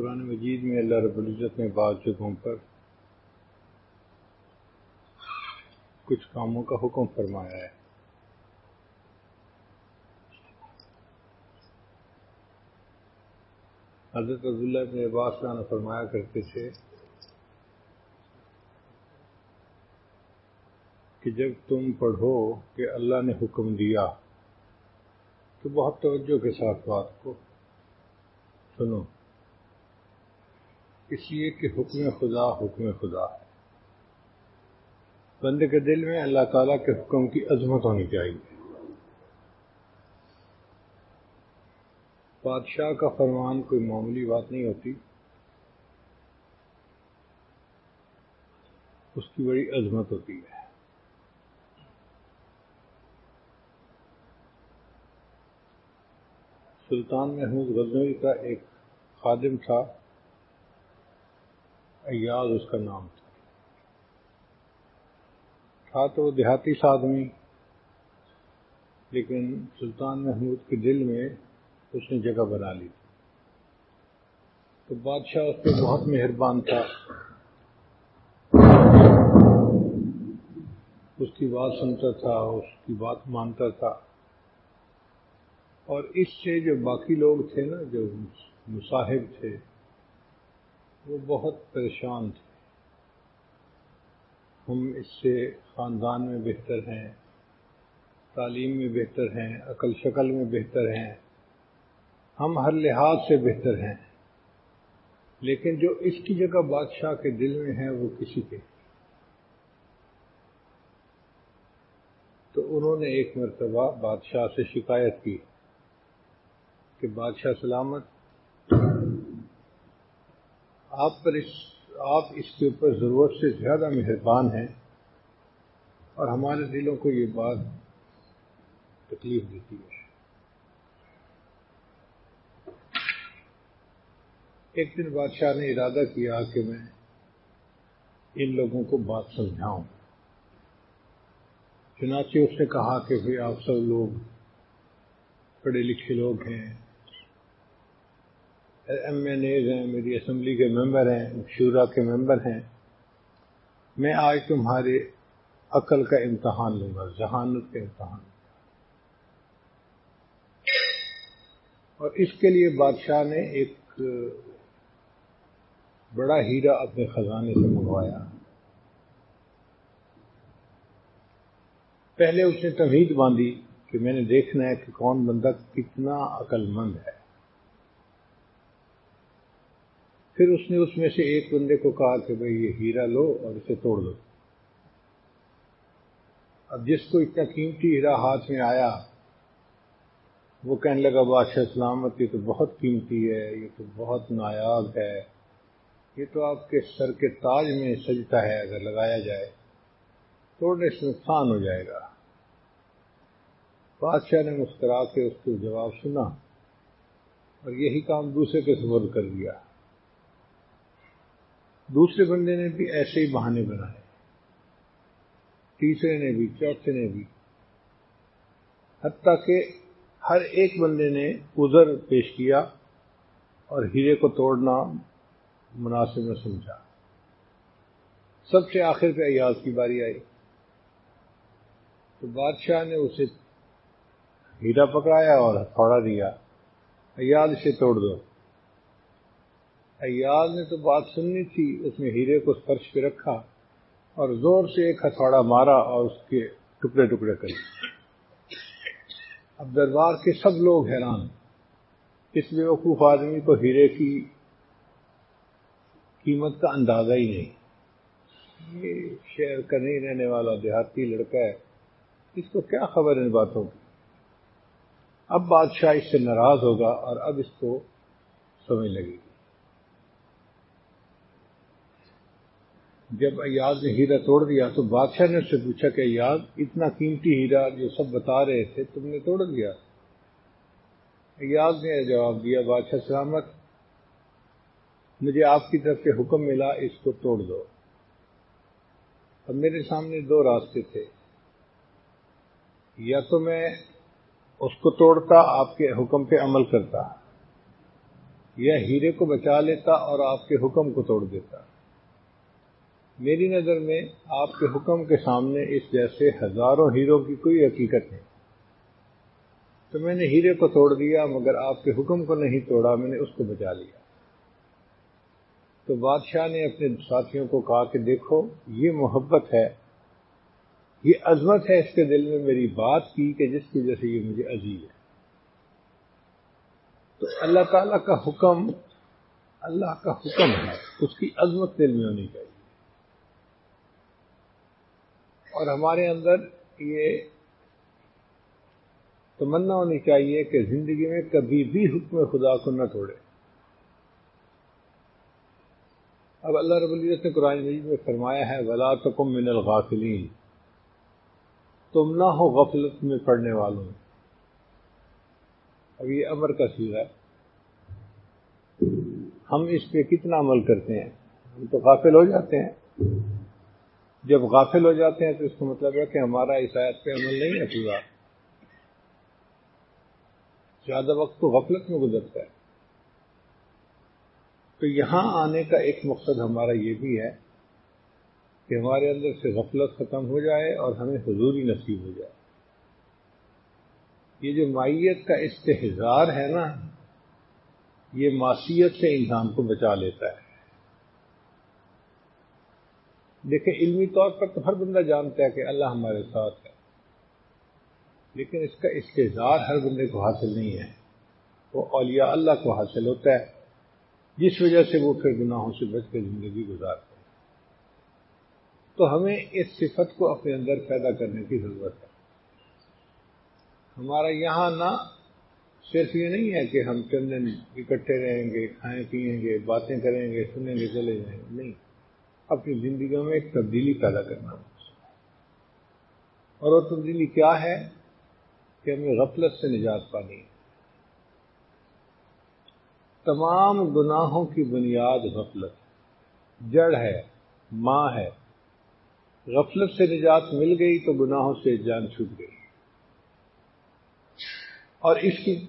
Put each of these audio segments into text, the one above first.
قرآن مجید میں اللہ رب العزت نے بعض جگہوں پر کچھ کاموں کا حکم فرمایا ہے۔ حضرت عبداللہ ابن عباس نے فرمایا کرتے تھے کہ جب تم پڑھو کہ اللہ نے حکم دیا تو بہت توجہ کے ساتھ بات کو سنو۔ اس لیے کہ حکم خدا حکم خدا ہے۔ بندے کے دل میں اللہ تعالیٰ کے حکم کی عظمت ہونی چاہیے۔ بادشاہ کا فرمان کوئی معمولی بات نہیں ہوتی۔ اس کی بڑی عظمت ہوتی ہے۔ سلطان محمود غزنوی کا ایک خادم تھا۔ ایاز اس کا نام تھا۔ تھا تو وہ دیہاتی آدمی لیکن سلطان محمود کے دل میں اس نے جگہ بنا لی تھی۔ تو بادشاہ اس پہ بہت مہربان تھا۔ اس کی بات سنتا تھا، اس کی بات مانتا تھا۔ اور اس سے جو باقی لوگ تھے نا، جو مصاحب تھے وہ بہت پریشان تھے۔ ہم اس سے خاندان میں بہتر ہیں، تعلیم میں بہتر ہیں، عقل شکل میں بہتر ہیں۔ ہم ہر لحاظ سے بہتر ہیں۔ لیکن جو اس کی جگہ بادشاہ کے دل میں ہے وہ کسی کے۔ تو انہوں نے ایک مرتبہ بادشاہ سے شکایت کی کہ بادشاہ سلامت آپ پر اس آپ اس کے اوپر ضرورت سے زیادہ مہربان ہیں اور ہمارے دلوں کو یہ بات تکلیف دیتی ہے۔ ایک دن بادشاہ نے ارادہ کیا کہ میں ان لوگوں کو بات سمجھاؤں۔ چنانچہ اس نے کہا کہ بھائی آپ سب لوگ پڑھے لکھے لوگ ہیں۔ ایم این ایز ہیں، میری اسمبلی کے ممبر ہیں، شورا کے ممبر ہیں۔ میں آج تمہارے عقل کا امتحان لوں گا، ذہانت کا امتحان۔ اور اس کے لیے بادشاہ نے ایک، بڑا ہیرا اپنے خزانے سے منگوایا۔ پہلے اس نے تمہید باندھی کہ میں نے دیکھنا ہے کہ کون بندہ کتنا عقل مند ہے۔ پھر اس نے اس میں سے ایک بندے کو کہا کہ بھائی یہ ہیرا لو اور اسے توڑ دو۔ اب جس کو اتنا قیمتی ہیرا ہاتھ میں آیا، وہ کہنے لگا، بادشاہ سلامت، یہ تو بہت قیمتی ہے، یہ تو بہت نایاب ہے۔ یہ تو آپ کے سر کے تاج میں سجتا ہے، اگر لگایا جائے توڑنے سے نقصان ہو جائے گا۔ بادشاہ نے مسکرا کے اس کو جواب سنا اور یہی کام دوسرے کے سبر کر دیا۔ دوسرے بندے نے بھی ایسے ہی بہانے بنائے۔ تیسرے نے بھی، چوتھے نے بھی۔ حتیٰ کہ ہر ایک بندے نے ازر پیش کیا اور ہیرے کو توڑنا مناسب میں سمجھا۔ سب سے آخر پہ ایاز کی باری آئی۔ تو بادشاہ نے اسے ہیرا پکڑایا اور ہتھوڑا دیا۔ ایاز اسے توڑ دو۔ ایاز نے تو بات سننی تھی، اس نے ہیرے کو فرش پہ رکھا اور زور سے ایک ہتھوڑا مارا اور اس کے ٹکڑے ٹکڑے کر اب دربار کے سب لوگ حیران۔ اس بیوقوف آدمی کو ہیرے کی قیمت کا اندازہ ہی نہیں۔ یہ شہر کا نہیں رہنے والا دیہاتی لڑکا ہے۔ اس کو کیا خبر ان باتوں کی؟ اب بادشاہ اس سے ناراض ہوگا اور اب اس کو سمجھ لگے گی۔ جب ایاز نے ہیرا توڑ دیا تو بادشاہ نے اس سے پوچھا کہ ایاز، اتنا قیمتی ہیرا جو سب بتا رہے تھے، تم نے توڑ دیا؟ ایاز نے جواب دیا، بادشاہ سلامت، مجھے آپ کی طرف سے حکم ملا، اس کو توڑ دو۔ اب میرے سامنے دو راستے تھے۔ یا تو میں اس کو توڑتا، آپ کے حکم پہ عمل کرتا، یا ہیرے کو بچا لیتا اور آپ کے حکم کو توڑ دیتا۔ میری نظر میں آپ کے حکم کے سامنے اس جیسے ہزاروں ہیروں کی کوئی حقیقت نہیں۔ تو میں نے ہیرے کو توڑ دیا، مگر آپ کے حکم کو نہیں توڑا، میں نے اس کو بچا لیا۔ تو بادشاہ نے اپنے ساتھیوں کو کہا کہ دیکھو، یہ محبت ہے، یہ عظمت ہے اس کے دل میں میری بات کی کہ جس کی وجہ سے یہ مجھے عزیز ہے۔ تو اللہ تعالیٰ کا حکم، اللہ کا حکم ہے، اس کی عظمت دل میں ہونی چاہیے۔ اور ہمارے اندر یہ تمنا ہونی چاہیے کہ زندگی میں کبھی بھی حکم خدا کو نہ توڑے۔ اب اللہ رب العزت نے قرآن مجید میں فرمایا ہے، ولا تکم من الغافلین تم نہ ہو غفلت میں پڑھنے والوں۔ اب یہ امر کا سیرا ہے۔ ہم اس پہ کتنا عمل کرتے ہیں؟ ہم تو غافل ہو جاتے ہیں۔ جب غافل ہو جاتے ہیں تو اس کا مطلب ہے کہ ہمارا اس آیت پہ عمل نہیں ہے پورا۔ زیادہ وقت تو غفلت میں گزرتا ہے۔ تو یہاں آنے کا ایک مقصد ہمارا یہ بھی ہے کہ ہمارے اندر سے غفلت ختم ہو جائے اور ہمیں حضوری نصیب ہو جائے۔ یہ جو مائیت کا استحظار ہے نا، یہ معصیت سے انسان کو بچا لیتا ہے۔ دیکھیں، علمی طور پر تو ہر بندہ جانتا ہے کہ اللہ ہمارے ساتھ ہے۔ لیکن اس کا استحظار ہر بندے کو حاصل نہیں ہے۔ وہ اولیاء اللہ کو حاصل ہوتا ہے، جس وجہ سے وہ پھر گناہوں سے بچ کے زندگی گزارتے ہیں تو ہمیں اس صفت کو اپنے اندر پیدا کرنے کی ضرورت ہے۔ ہمارا یہاں نہ صرف یہ نہیں ہے کہ ہم چند دن اکٹھے رہیں گے، کھائیں پیئیں گے، باتیں کریں گے، سنیں گے، چلے جائیں گے، نہیں۔ اپنی زندگیوں میں ایک تبدیلی پیدا کرنا۔ اور وہ تبدیلی کیا ہے کہ ہمیں غفلت سے نجات پانی ہے تمام گناہوں کی بنیاد غفلت۔ جڑ ہے، ماں ہے۔ غفلت سے نجات مل گئی تو گناہوں سے جان چھوٹ گئی۔ اور اس کی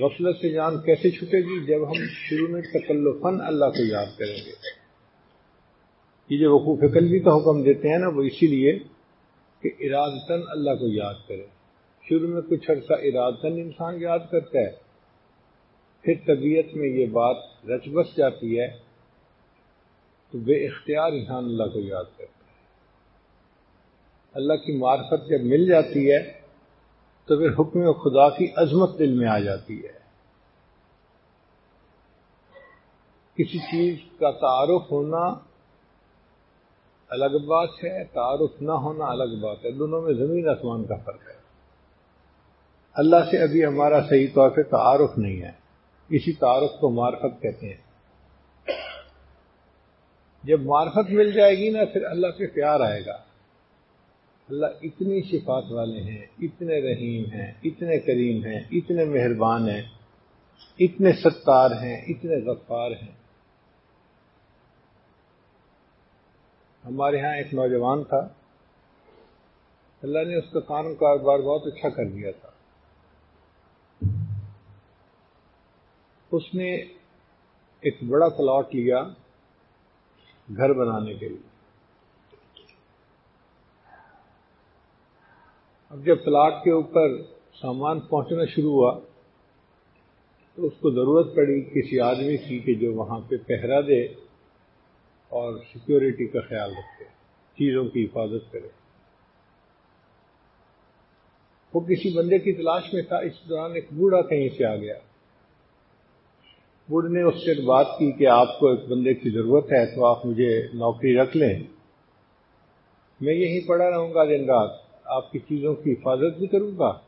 غفلت سے جان کیسے چھوٹے گی؟ جب ہم شروع میں تکلفن اللہ کو یاد کریں گے۔ یہ جو وقوف قلبی کا حکم دیتے ہیں نا، وہ اسی لیے کہ ارادتن اللہ کو یاد کرے۔ شروع میں کچھ عرصہ ارادتن انسان یاد کرتا ہے، پھر طبیعت میں یہ بات رچ بس جاتی ہے، تو بے اختیار انسان اللہ کو یاد کرتا ہے۔ اللہ کی معرفت جب مل جاتی ہے، تو پھر حکم خدا کی عظمت دل میں آ جاتی ہے۔ کسی چیز کا تعارف ہونا الگ بات ہے، تعارف نہ ہونا الگ بات ہے، دونوں میں زمین آسمان کا فرق ہے۔ اللہ سے ابھی ہمارا صحیح طور پہ تعارف نہیں ہے۔ اسی تعارف کو معرفت کہتے ہیں۔ جب معرفت مل جائے گی نا، پھر اللہ پہ پیار آئے گا۔ اللہ اتنی شفات والے ہیں، اتنے رحیم ہیں، اتنے کریم ہیں، اتنے مہربان ہیں، اتنے ستار ہیں، اتنے غفار ہیں۔ ہمارے ہاں ایک نوجوان تھا۔ اللہ نے اس کا کام کاروبار بہت اچھا کر دیا تھا۔ اس نے ایک بڑا پلاٹ لیا گھر بنانے کے لیے۔ اب جب پلاٹ کے اوپر سامان پہنچنا شروع ہوا، تو اس کو ضرورت پڑی کسی آدمی کی کہ جو وہاں پہ پہرا دے۔ اور سیکیورٹی کا خیال رکھے چیزوں کی حفاظت کرے وہ کسی بندے کی تلاش میں تھا، اس دوران ایک بوڑھا کہیں سے آ گیا۔ بوڑھ نے اس سے بات کی کہ آپ کو ایک بندے کی ضرورت ہے، تو آپ مجھے نوکری رکھ لیں۔ میں یہیں پڑا رہوں گا دن رات۔ آپ کی چیزوں کی حفاظت بھی کروں گا۔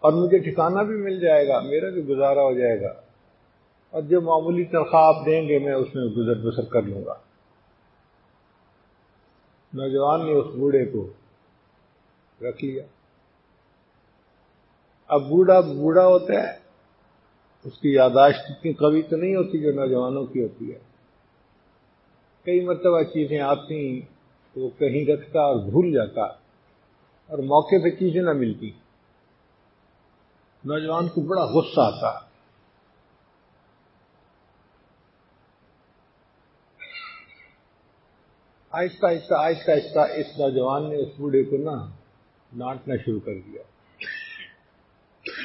اور مجھے ٹھکانا بھی مل جائے گا، میرا بھی گزارا ہو جائے گا۔ اور جو معمولی تنخواہ آپ دیں گے میں اس میں گزر بسر کر لوں گا۔ نوجوان نے اس بوڑھے کو رکھ لیا۔ اب بوڑھا بوڑھا ہوتا ہے، اس کی یاداشت اتنی قوی تو نہیں ہوتی جو نوجوانوں کی ہوتی ہے۔ کئی مرتبہ چیزیں آتی تو وہ کہیں رکھتا اور بھول جاتا اور موقع پہ چیزیں نہ ملتی۔ نوجوان کو بڑا غصہ آتا۔ آہستہ آہستہ آہستہ آہستہ اس نوجوان نے اس بوڑھے کو نا ڈانٹنا شروع کر دیا۔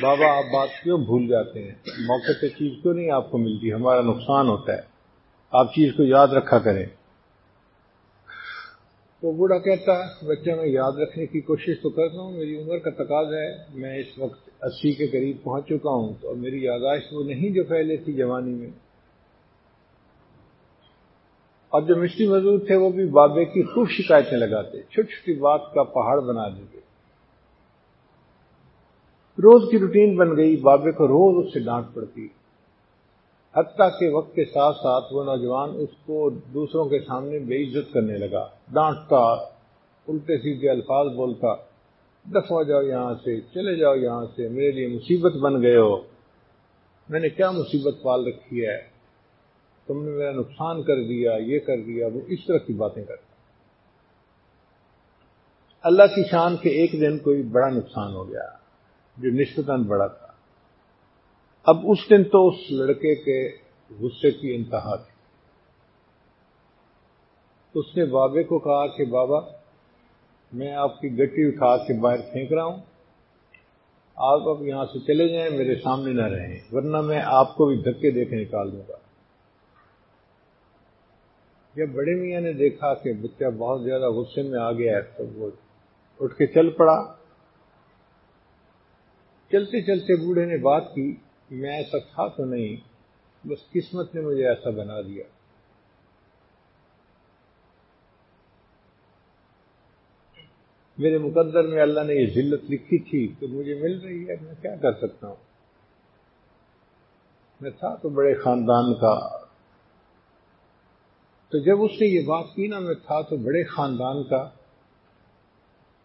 بابا، آپ بات کیوں بھول جاتے ہیں؟ موقع سے چیز کیوں نہیں آپ کو ملتی؟ ہمارا نقصان ہوتا ہے۔ آپ چیز کو یاد رکھا کریں۔ تو بوڑھا کہتا ہے بچہ میں یاد رکھنے کی کوشش تو کرتا ہوں، میری عمر کا تقاضا ہے، میں اس وقت اسی کے قریب پہنچ چکا ہوں تو میری یاداشت وہ نہیں جو پہلے تھی جوانی میں۔ اور جو مشتی مزدور تھے وہ بھی بابے کی خوب شکایتیں لگاتے، چھوٹی چھوٹی بات کا پہاڑ بنا دیتے۔ روز کی روٹین بن گئی، بابے کو روز اس سے ڈانٹ پڑتی۔ حتیٰ کے وقت کے ساتھ ساتھ وہ نوجوان اس کو دوسروں کے سامنے بے عزت کرنے لگا۔ ڈانٹتا، الٹے سیدھے الفاظ بولتا دفع جاؤ یہاں سے، چلے جاؤ یہاں سے، میرے لیے مصیبت بن گئے ہو۔ میں نے کیا مصیبت پال رکھی ہے؟ تم نے میرا نقصان کر دیا، یہ کر دیا، وہ اس طرح کی باتیں کرتا اللہ کی شان کے ایک دن کوئی بڑا نقصان ہو گیا، جو نسبتاً بڑا تھا۔ اب اس دن تو اس لڑکے کے غصے کی انتہا تھی۔ اس نے بابے کو کہا کہ بابا، میں آپ کی گٹی اٹھا کے باہر پھینک رہا ہوں۔ آپ اب یہاں سے چلے جائیں، میرے سامنے نہ رہیں، ورنہ میں آپ کو بھی دھکے دے کے نکال دوں گا۔ جب بڑے میاں نے دیکھا کہ بچہ بہت زیادہ غصے میں آ گیا ہے تو وہ اٹھ کے چل پڑا۔ چلتے چلتے بوڑھے نے بات کی، میں ایسا تھا تو نہیں، بس قسمت نے مجھے ایسا بنا دیا۔ میرے مقدر میں اللہ نے یہ ذلت لکھی تھی کہ مجھے مل رہی ہے، میں کیا کر سکتا ہوں؟ میں تھا تو بڑے خاندان کا تو جب اس نے یہ بات کی نا، میں تھا تو بڑے خاندان کا،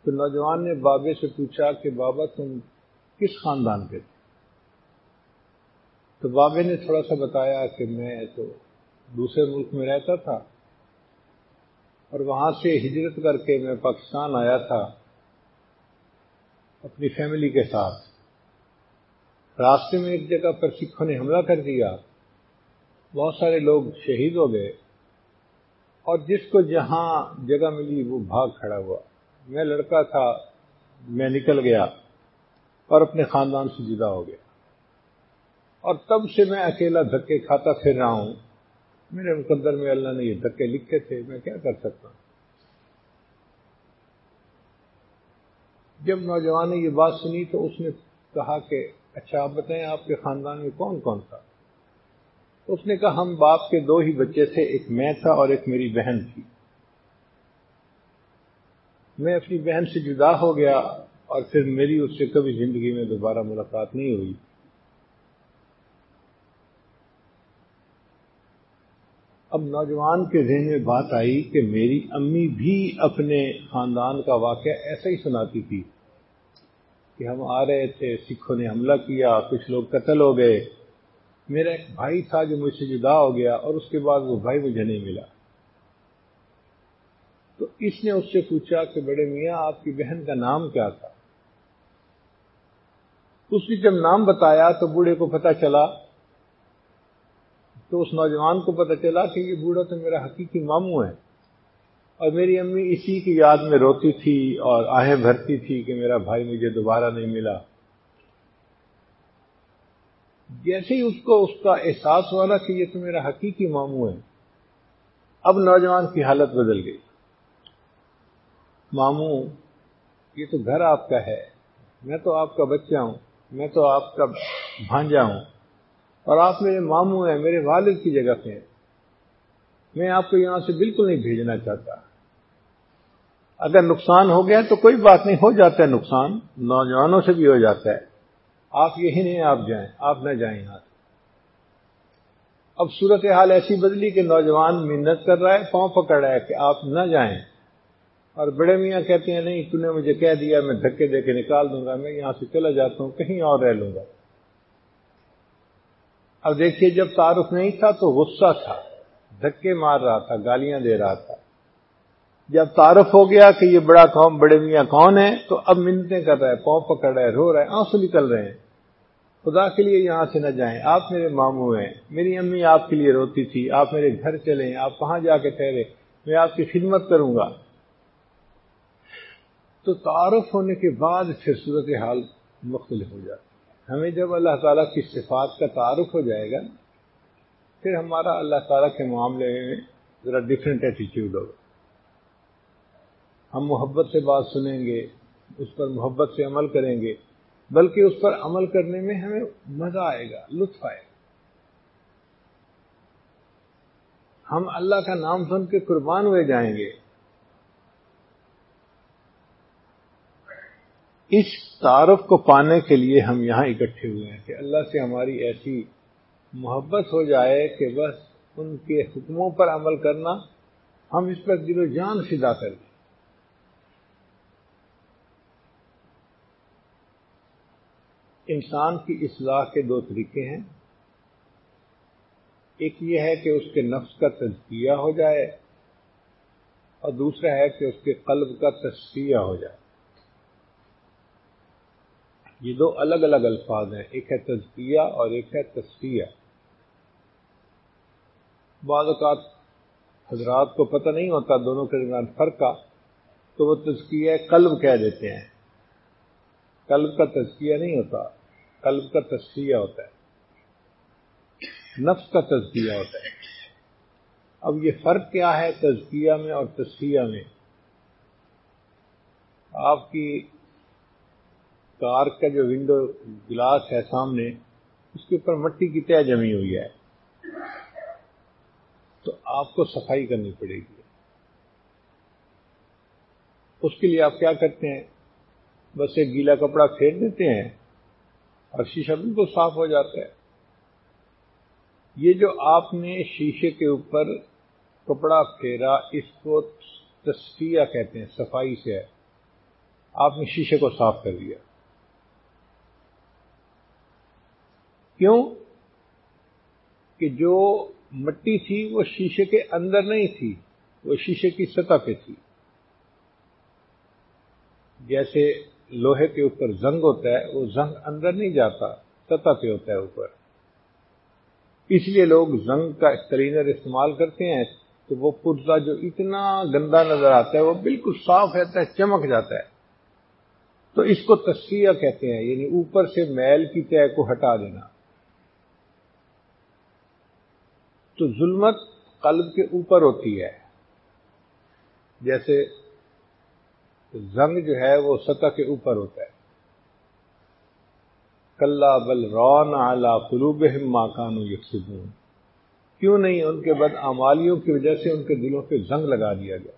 تو نوجوان نے بابے سے پوچھا کہ بابا تم کس خاندان کے تھے؟ تو بابے نے تھوڑا سا بتایا کہ میں تو دوسرے ملک میں رہتا تھا، اور وہاں سے ہجرت کر کے میں پاکستان آیا تھا اپنی فیملی کے ساتھ۔ راستے میں ایک جگہ پر سکھوں نے حملہ کر دیا۔ بہت سارے لوگ شہید ہو گئے۔ اور جس کو جہاں جگہ ملی وہ بھاگ کھڑا ہوا۔ میں لڑکا تھا، میں نکل گیا اور اپنے خاندان سے جدا ہو گیا۔ اور تب سے میں اکیلا دھکے کھاتا پھر رہا ہوں۔ میرے مقدر میں اللہ نے یہ دھکے لکھے تھے، میں کیا کر سکتا ہوں؟ جب نوجوان نے یہ بات سنی تو اس نے کہا کہ اچھا آپ بتائیں آپ کے خاندان میں کون کون تھا؟ اس نے کہا، ہم باپ کے دو ہی بچے تھے، ایک میں تھا اور ایک میری بہن تھی۔ میں اپنی بہن سے جدا ہو گیا اور پھر میری اس سے کبھی زندگی میں دوبارہ ملاقات نہیں ہوئی۔ اب نوجوان کے ذہن میں بات آئی کہ میری امی بھی اپنے خاندان کا واقعہ ایسا ہی سناتی تھی کہ ہم آ رہے تھے، سکھوں نے حملہ کیا، کچھ لوگ قتل ہو گئے۔ میرا ایک بھائی تھا جو مجھ سے جدا ہو گیا اور اس کے بعد وہ بھائی مجھے نہیں ملا۔ تو اس نے اس سے پوچھا کہ بڑے میاں، آپ کی بہن کا نام کیا تھا؟ اس نے جب نام بتایا تو بوڑھے کو پتا چلا۔ تو اس نوجوان کو پتہ چلا کہ یہ بوڑھا تو میرا حقیقی ماموں ہے۔ اور میری امی اسی کی یاد میں روتی تھی اور آہیں بھرتی تھی کہ میرا بھائی مجھے دوبارہ نہیں ملا۔ جیسے ہی اس کو اس کا احساس ہوا نا کہ یہ تو میرا حقیقی ماموں ہے اب نوجوان کی حالت بدل گئی۔ ماموں، یہ تو گھر آپ کا ہے، میں تو آپ کا بچہ ہوں، میں تو آپ کا بھانجا ہوں، اور آپ میرے ماموں ہیں، میرے والد کی جگہ پہ ہیں۔ میں آپ کو یہاں سے بالکل نہیں بھیجنا چاہتا۔ اگر نقصان ہو گیا تو کوئی بات نہیں، ہو جاتا ہے نقصان، نوجوانوں سے بھی ہو جاتا ہے۔ آپ یہی نہیں آپ جائیں، آپ نہ جائیں یہاں اب صورت حال ایسی بدلی کہ نوجوان محنت کر رہا ہے، پاؤں پکڑ رہا ہے کہ آپ نہ جائیں۔ اور بڑے میاں کہتے ہیں، نہیں، تو نے مجھے کہہ دیا، میں دھکے دے کے نکال دوں گا، میں یہاں سے چلا جاتا ہوں، کہیں اور رہ لوں گا۔ اب دیکھیے، جب تعارف نہیں تھا تو غصہ تھا، دھکے مار رہا تھا، گالیاں دے رہا تھا۔ جب تعارف ہو گیا کہ یہ بڑا قوم، بڑے میاں کون ہے تو اب منتیں کر رہا ہے، پاؤں پکڑ رہا ہے، رو رہا ہے، آنسو نکل رہے ہیں۔ خدا کے لیے یہاں سے نہ جائیں۔ آپ میرے ماموں ہیں۔ میری امی آپ کے لیے روتی تھی۔ آپ میرے گھر چلیں۔ آپ کہاں جا کے ٹھہرے میں آپ کی خدمت کروں گا۔ تو تعارف ہونے کے بعد پھر صورت حال مختلف ہو جاتی ہے۔ ہمیں جب اللہ تعالیٰ کی صفات کا تعارف ہو جائے گا، پھر ہمارا اللہ تعالیٰ کے معاملے میں ذرا ڈفرینٹ ایٹیچیوڈ ہوگا۔ ہم محبت سے بات سنیں گے، اس پر محبت سے عمل کریں گے۔ بلکہ اس پر عمل کرنے میں ہمیں مزہ آئے گا، لطف آئے گا۔ ہم اللہ کا نام سن کے قربان ہوئے جائیں گے۔ اس تعارف کو پانے کے لیے ہم یہاں اکٹھے ہوئے ہیں کہ اللہ سے ہماری ایسی محبت ہو جائے کہ بس ان کے حکموں پر عمل کرنا ہم اس پر دل و جان فدا کر دیں۔ انسان کی اصلاح کے دو طریقے ہیں۔ ایک یہ ہے کہ اس کے نفس کا تجزیہ ہو جائے اور دوسرا ہے کہ اس کے قلب کا تصفیہ ہو جائے۔ یہ دو الگ الگ الفاظ ہیں، ایک ہے تجزیہ اور ایک ہے تصفیہ بعض اوقات حضرات کو پتہ نہیں ہوتا دونوں کے درمیان فرق کا تو وہ تزکیہ قلب کہہ دیتے ہیں۔ قلب کا تزکیہ نہیں ہوتا۔ قلب کا تصفیہ ہوتا ہے۔ نفس کا تزکیہ ہوتا ہے۔ اب یہ فرق کیا ہے تزکیہ میں اور تصفیہ میں؟ آپ کی کار کا جو ونڈو گلاس ہے سامنے، اس کے اوپر مٹی کی طے جمی ہوئی ہے۔ تو آپ کو صفائی کرنی پڑے گی۔ اس کے لیے آپ کیا کرتے ہیں؟ بس ایک گیلا کپڑا پھیر دیتے ہیں۔ اور شیشہ بالکل صاف ہو جاتا ہے یہ جو آپ نے شیشے کے اوپر کپڑا پھیرا، اس کو تصفیہ کہتے ہیں، صفائی سے ہے۔ آپ نے شیشے کو صاف کر دیا۔ کیوں؟ کہ جو مٹی تھی وہ شیشے کے اندر نہیں تھی، وہ شیشے کی سطح پہ تھی۔ جیسے لوہے کے اوپر زنگ ہوتا ہے، وہ زنگ اندر نہیں جاتا سطح پہ ہوتا ہے اوپر۔ اس لیے لوگ زنگ کا کلینر استعمال کرتے ہیں، تو وہ پرزا جو اتنا گندا نظر آتا ہے، وہ بالکل صاف رہتا ہے، چمک جاتا ہے۔ تو اس کو تصفیہ کہتے ہیں یعنی اوپر سے میل کی طے کو ہٹا دینا۔ تو ظلمت قلب کے اوپر ہوتی ہے۔ جیسے زنگ جو ہے وہ سطح کے اوپر ہوتا ہے۔ کلّا بل رون اعلی قلوب ماکان یکسبون۔ کیوں نہیں ان کے بد امالیوں کی وجہ سے ان کے دلوں پہ زنگ لگا دیا گیا؟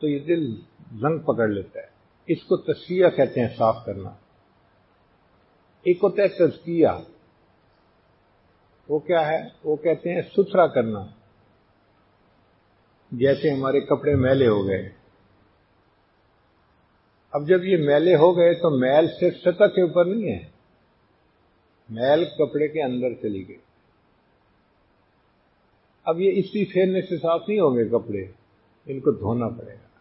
تو یہ دل زنگ پکڑ لیتا ہے۔ اس کو تصفیہ کہتے ہیں صاف کرنا۔ ایک ہوتا ہے تزکیہ۔ وہ کیا ہے؟ وہ کہتے ہیں ستھرا کرنا۔ جیسے ہمارے کپڑے میلے ہو گئے۔ اب جب یہ میلے ہو گئے تو میل صرف سطح کے اوپر نہیں ہے۔ میل کپڑے کے اندر چلی گئی۔ اب یہ اسی پھیرنے سے صاف نہیں ہوں گے کپڑے، ان کو دھونا پڑے گا۔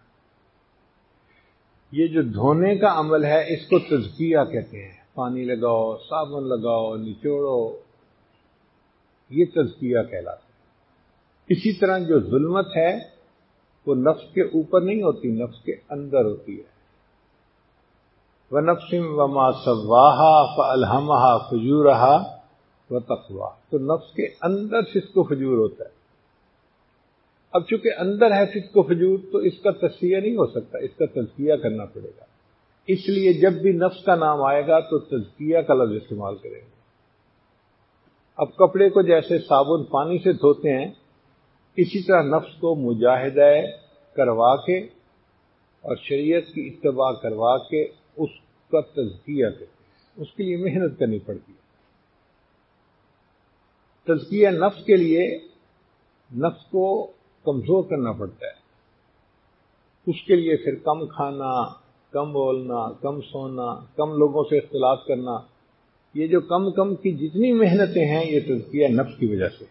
یہ جو دھونے کا عمل ہے، اس کو تزکیہ کہتے ہیں۔ پانی لگاؤ، صابن لگاؤ، نچوڑو، یہ تزکیہ کہلاتا ہے۔ اسی طرح جو ظلمت ہے، وہ نفس کے اوپر نہیں ہوتی، نفس کے اندر ہوتی ہے۔ و نفسم و ما سواہا فلحمہ فجور و تقوا تو نفس کے اندر فسق و فجور ہوتا ہے۔ اب چونکہ اندر ہے فسق و فجور، تو اس کا تصفیہ نہیں ہو سکتا، اس کا تزکیہ کرنا پڑے گا۔ اس لیے جب بھی نفس کا نام آئے گا تو تزکیہ کا لفظ استعمال کریں گے۔ اب کپڑے کو جیسے صابن پانی سے دھوتے ہیں، اسی طرح نفس کو مجاہدہ کروا کے اور شریعت کی اتباع کروا کے اس کا تزکیہ کرتے اس کے لیے محنت کرنی پڑتی ہے۔ تزکیہ نفس کے لیے نفس کو کمزور کرنا پڑتا ہے۔ اس کے لیے پھر کم کھانا، کم بولنا، کم سونا، کم لوگوں سے اختلاط کرنا، یہ جو کم کم کی جتنی محنتیں ہیں، یہ تزکیہ نفس کی وجہ سے۔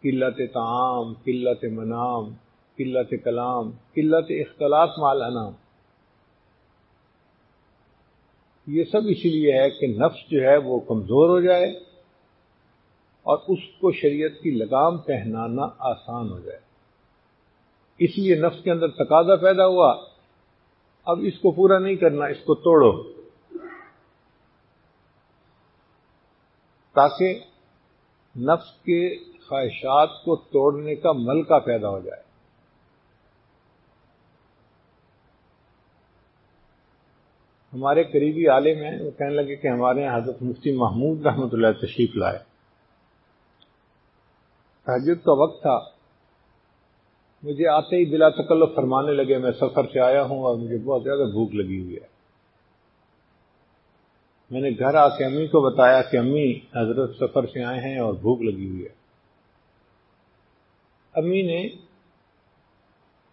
قلت تعام قلت منام قلت کلام، قلت اختلاط مال انام یہ سب اسی لیے ہے کہ نفس جو ہے وہ کمزور ہو جائے اور اس کو شریعت کی لگام پہنانا آسان ہو جائے۔ اس لیے نفس کے اندر تقاضا پیدا ہوا۔ اب اس کو پورا نہیں کرنا، اس کو توڑو۔ تاکہ نفس کے خواہشات کو توڑنے کا ملکہ پیدا ہو جائے۔ ہمارے قریبی عالم ہیں، وہ کہنے لگے کہ ہمارے یہاں حضرت مفتی محمود رحمۃ اللہ تشریف لائے۔ تحجد کا وقت تھا۔ مجھے آتے ہی بلا تکلف فرمانے لگے، میں سفر سے آیا ہوں اور مجھے بہت زیادہ بھوک لگی ہوئی ہے۔ میں نے گھر آ کے امی کو بتایا کہ امی، حضرت سفر سے آئے ہیں اور بھوک لگی ہوئی ہے۔ امی نے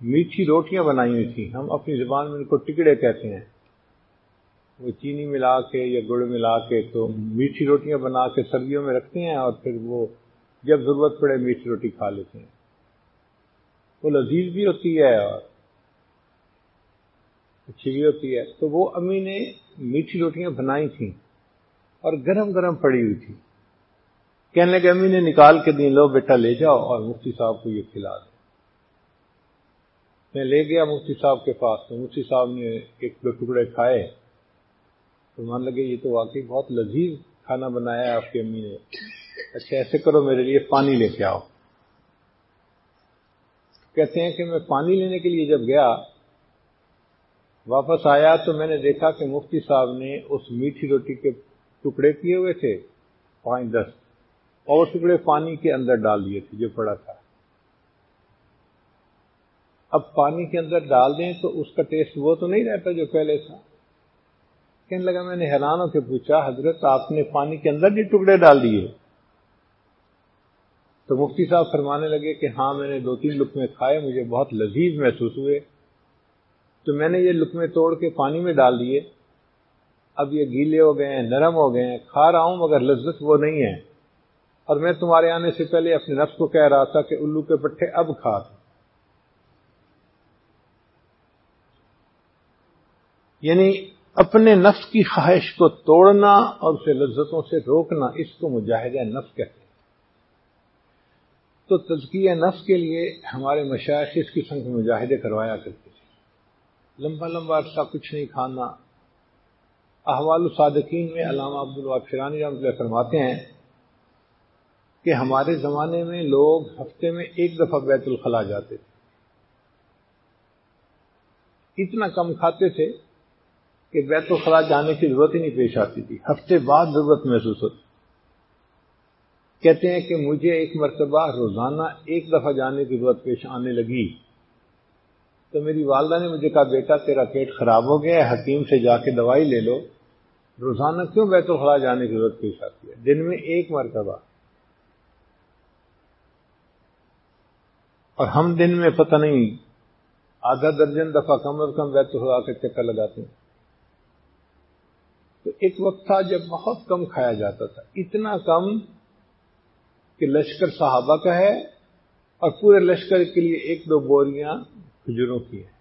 میٹھی روٹیاں بنائی ہوئی تھیں۔ ہم اپنی زبان میں ان کو ٹکڑے کہتے ہیں۔ وہ چینی ملا کے یا گڑ ملا کے تو میٹھی روٹیاں بنا کے سردیوں میں رکھتے ہیں اور پھر وہ جب ضرورت پڑے میٹھی روٹی کھا لیتے ہیں۔ وہ لذیذ بھی ہوتی ہے اور اچھی بھی ہوتی ہے۔ تو وہ امی نے میٹھی روٹیاں بنائی تھیں اور گرم گرم پڑی ہوئی تھی کہنے لگے، امی نے نکال کے دی لو بیٹا لے جاؤ اور مفتی صاحب کو یہ کھلا دو میں لے گیا مفتی صاحب کے پاس۔ تو مفتی صاحب نے ایک دو ٹکڑے کھائے۔ تو مان لگے، یہ تو واقعی بہت لذیذ کھانا بنایا ہے آپ کی امی نے۔ اچھا ایسے کرو میرے لیے پانی لے کے آؤ۔ کہتے ہیں کہ میں پانی لینے کے لیے جب گیا، واپس آیا تو میں نے دیکھا کہ مفتی صاحب نے اس میٹھی روٹی کے ٹکڑے کیے ہوئے تھے، پانچ دس، اور ٹکڑے پانی کے اندر ڈال دیے تھے جو پڑا تھا۔ اب پانی کے اندر ڈال دیں تو اس کا ٹیسٹ وہ تو نہیں رہتا جو پہلے تھا۔ کہنے لگا، میں نے حیران ہو کے پوچھا، حضرت، آپ نے پانی کے اندر جو ٹکڑے ڈال دیے؟ تو مفتی صاحب فرمانے لگے کہ ہاں میں نے دو تین لکمے کھائے، مجھے بہت لذیذ محسوس ہوئے۔ تو میں نے یہ لکمے توڑ کے پانی میں ڈال دیے۔ اب یہ گیلے ہو گئے ہیں، نرم ہو گئے ہیں، کھا رہا ہوں، مگر لذت وہ نہیں ہے۔ اور میں تمہارے آنے سے پہلے اپنے نفس کو کہہ رہا تھا کہ الو کے پٹھے اب کھا۔ یعنی اپنے نفس کی خواہش کو توڑنا اور اسے لذتوں سے روکنا، اس کو مجاہدہ نفس کہتے ہیں۔ تو تزکیہ نفس کے لیے ہمارے مشاعر اس قسم کے مجاہدے کروایا کرتے تھے۔ لمبا لمبا عرصہ کچھ نہیں کھانا۔ احوال الصادقین میں علامہ عبد الوافرانی رحمۃ اللہ فرماتے ہیں کہ ہمارے زمانے میں لوگ ہفتے میں ایک دفعہ بیت الخلا جاتے تھے۔ اتنا کم کھاتے تھے کہ بیت الخلا جانے کی ضرورت ہی نہیں پیش آتی تھی۔ ہفتے بعد ضرورت محسوس ہوتی۔ کہتے ہیں کہ مجھے ایک مرتبہ روزانہ ایک دفعہ جانے کی ضرورت پیش آنے لگی۔ تو میری والدہ نے مجھے کہا، بیٹا، تیرا پیٹ خراب ہو گیا حکیم سے جا کے دوائی لے لو۔ روزانہ کیوں بیت الخلا جانے کی ضرورت پیش آتی ہے؟ دن میں ایک مرتبہ۔ اور ہم دن میں پتہ نہیں، آدھا درجن دفعہ کم از کم بیت الخلا کے چکر لگاتے ہیں۔ تو ایک وقت تھا جب بہت کم کھایا جاتا تھا۔ اتنا کم کہ لشکر صحابہ کا ہے اور پورے لشکر کے لیے ایک دو بوریاں کھجوروں کی ہیں۔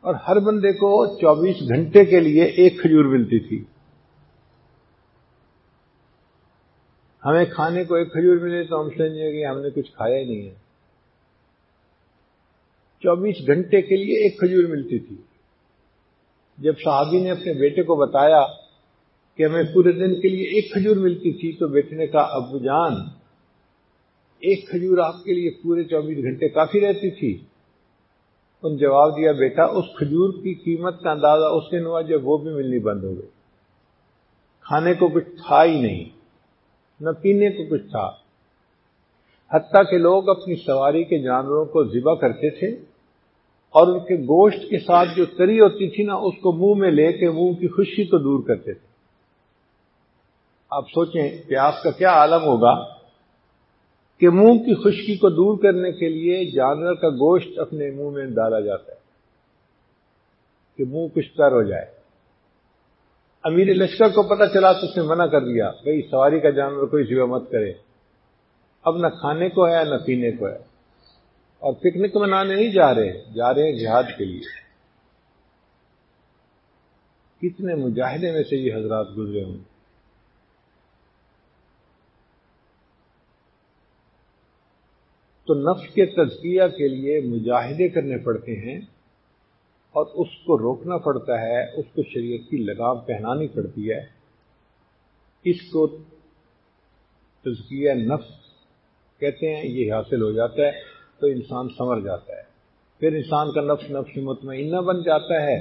اور ہر بندے کو چوبیس گھنٹے کے لیے ایک کھجور ملتی تھی۔ ہمیں کھانے کو ایک کھجور ملے تو ہم سمجھیں کہ ہم نے کچھ کھایا ہی نہیں ہے۔ چوبیس گھنٹے کے لیے ایک کھجور ملتی تھی۔ جب صحابی نے اپنے بیٹے کو بتایا کہ ہمیں پورے دن کے لیے ایک کھجور ملتی تھی، تو بیٹے نے کہا، ابو جان، ایک کھجور آپ کے لیے پورے چوبیس گھنٹے کافی رہتی تھی۔ ان جواب دیا، بیٹا، اس کھجور کی قیمت کا اندازہ اس دن ہوا جب وہ بھی ملنی بند ہو گئی۔ کھانے کو کچھ تھا ہی نہیں، نہ پینے کو کچھ تھا۔ حتیٰ کہ لوگ اپنی سواری کے جانوروں کو ذبح کرتے تھے۔ اور ان کے گوشت کے ساتھ جو تری ہوتی تھی نا، اس کو منہ میں لے کے منہ کی خوشی کو دور کرتے تھے۔ آپ سوچیں، پیاس کا کیا عالم ہوگا کہ منہ کی خشکی کو دور کرنے کے لیے جانور کا گوشت اپنے منہ میں ڈالا جاتا ہے، کہ منہ کچھ تر ہو جائے۔ امیر لشکر کو پتہ چلا تو اس نے منع کر دیا، بھائی سواری کا جانور کوئی سیوا مت کرے۔ اب نہ کھانے کو ہے، نہ پینے کو ہے۔ اور پکنک منانے نہیں جا رہے جا رہے ہیں جہاد کے لیے۔ کتنے مجاہدے میں سے یہ حضرات گزرے ہوں۔ تو نفس کے تزکیہ کے لیے مجاہدے کرنے پڑتے ہیں اور اس کو روکنا پڑتا ہے، اس کو شریعت کی لگام پہنانی پڑتی ہے۔ اس کو تزکیہ نفس کہتے ہیں، یہ حاصل ہو جاتا ہے۔ تو انسان سمر جاتا ہے۔ پھر انسان کا نفس نفس مطمئنہ بن جاتا ہے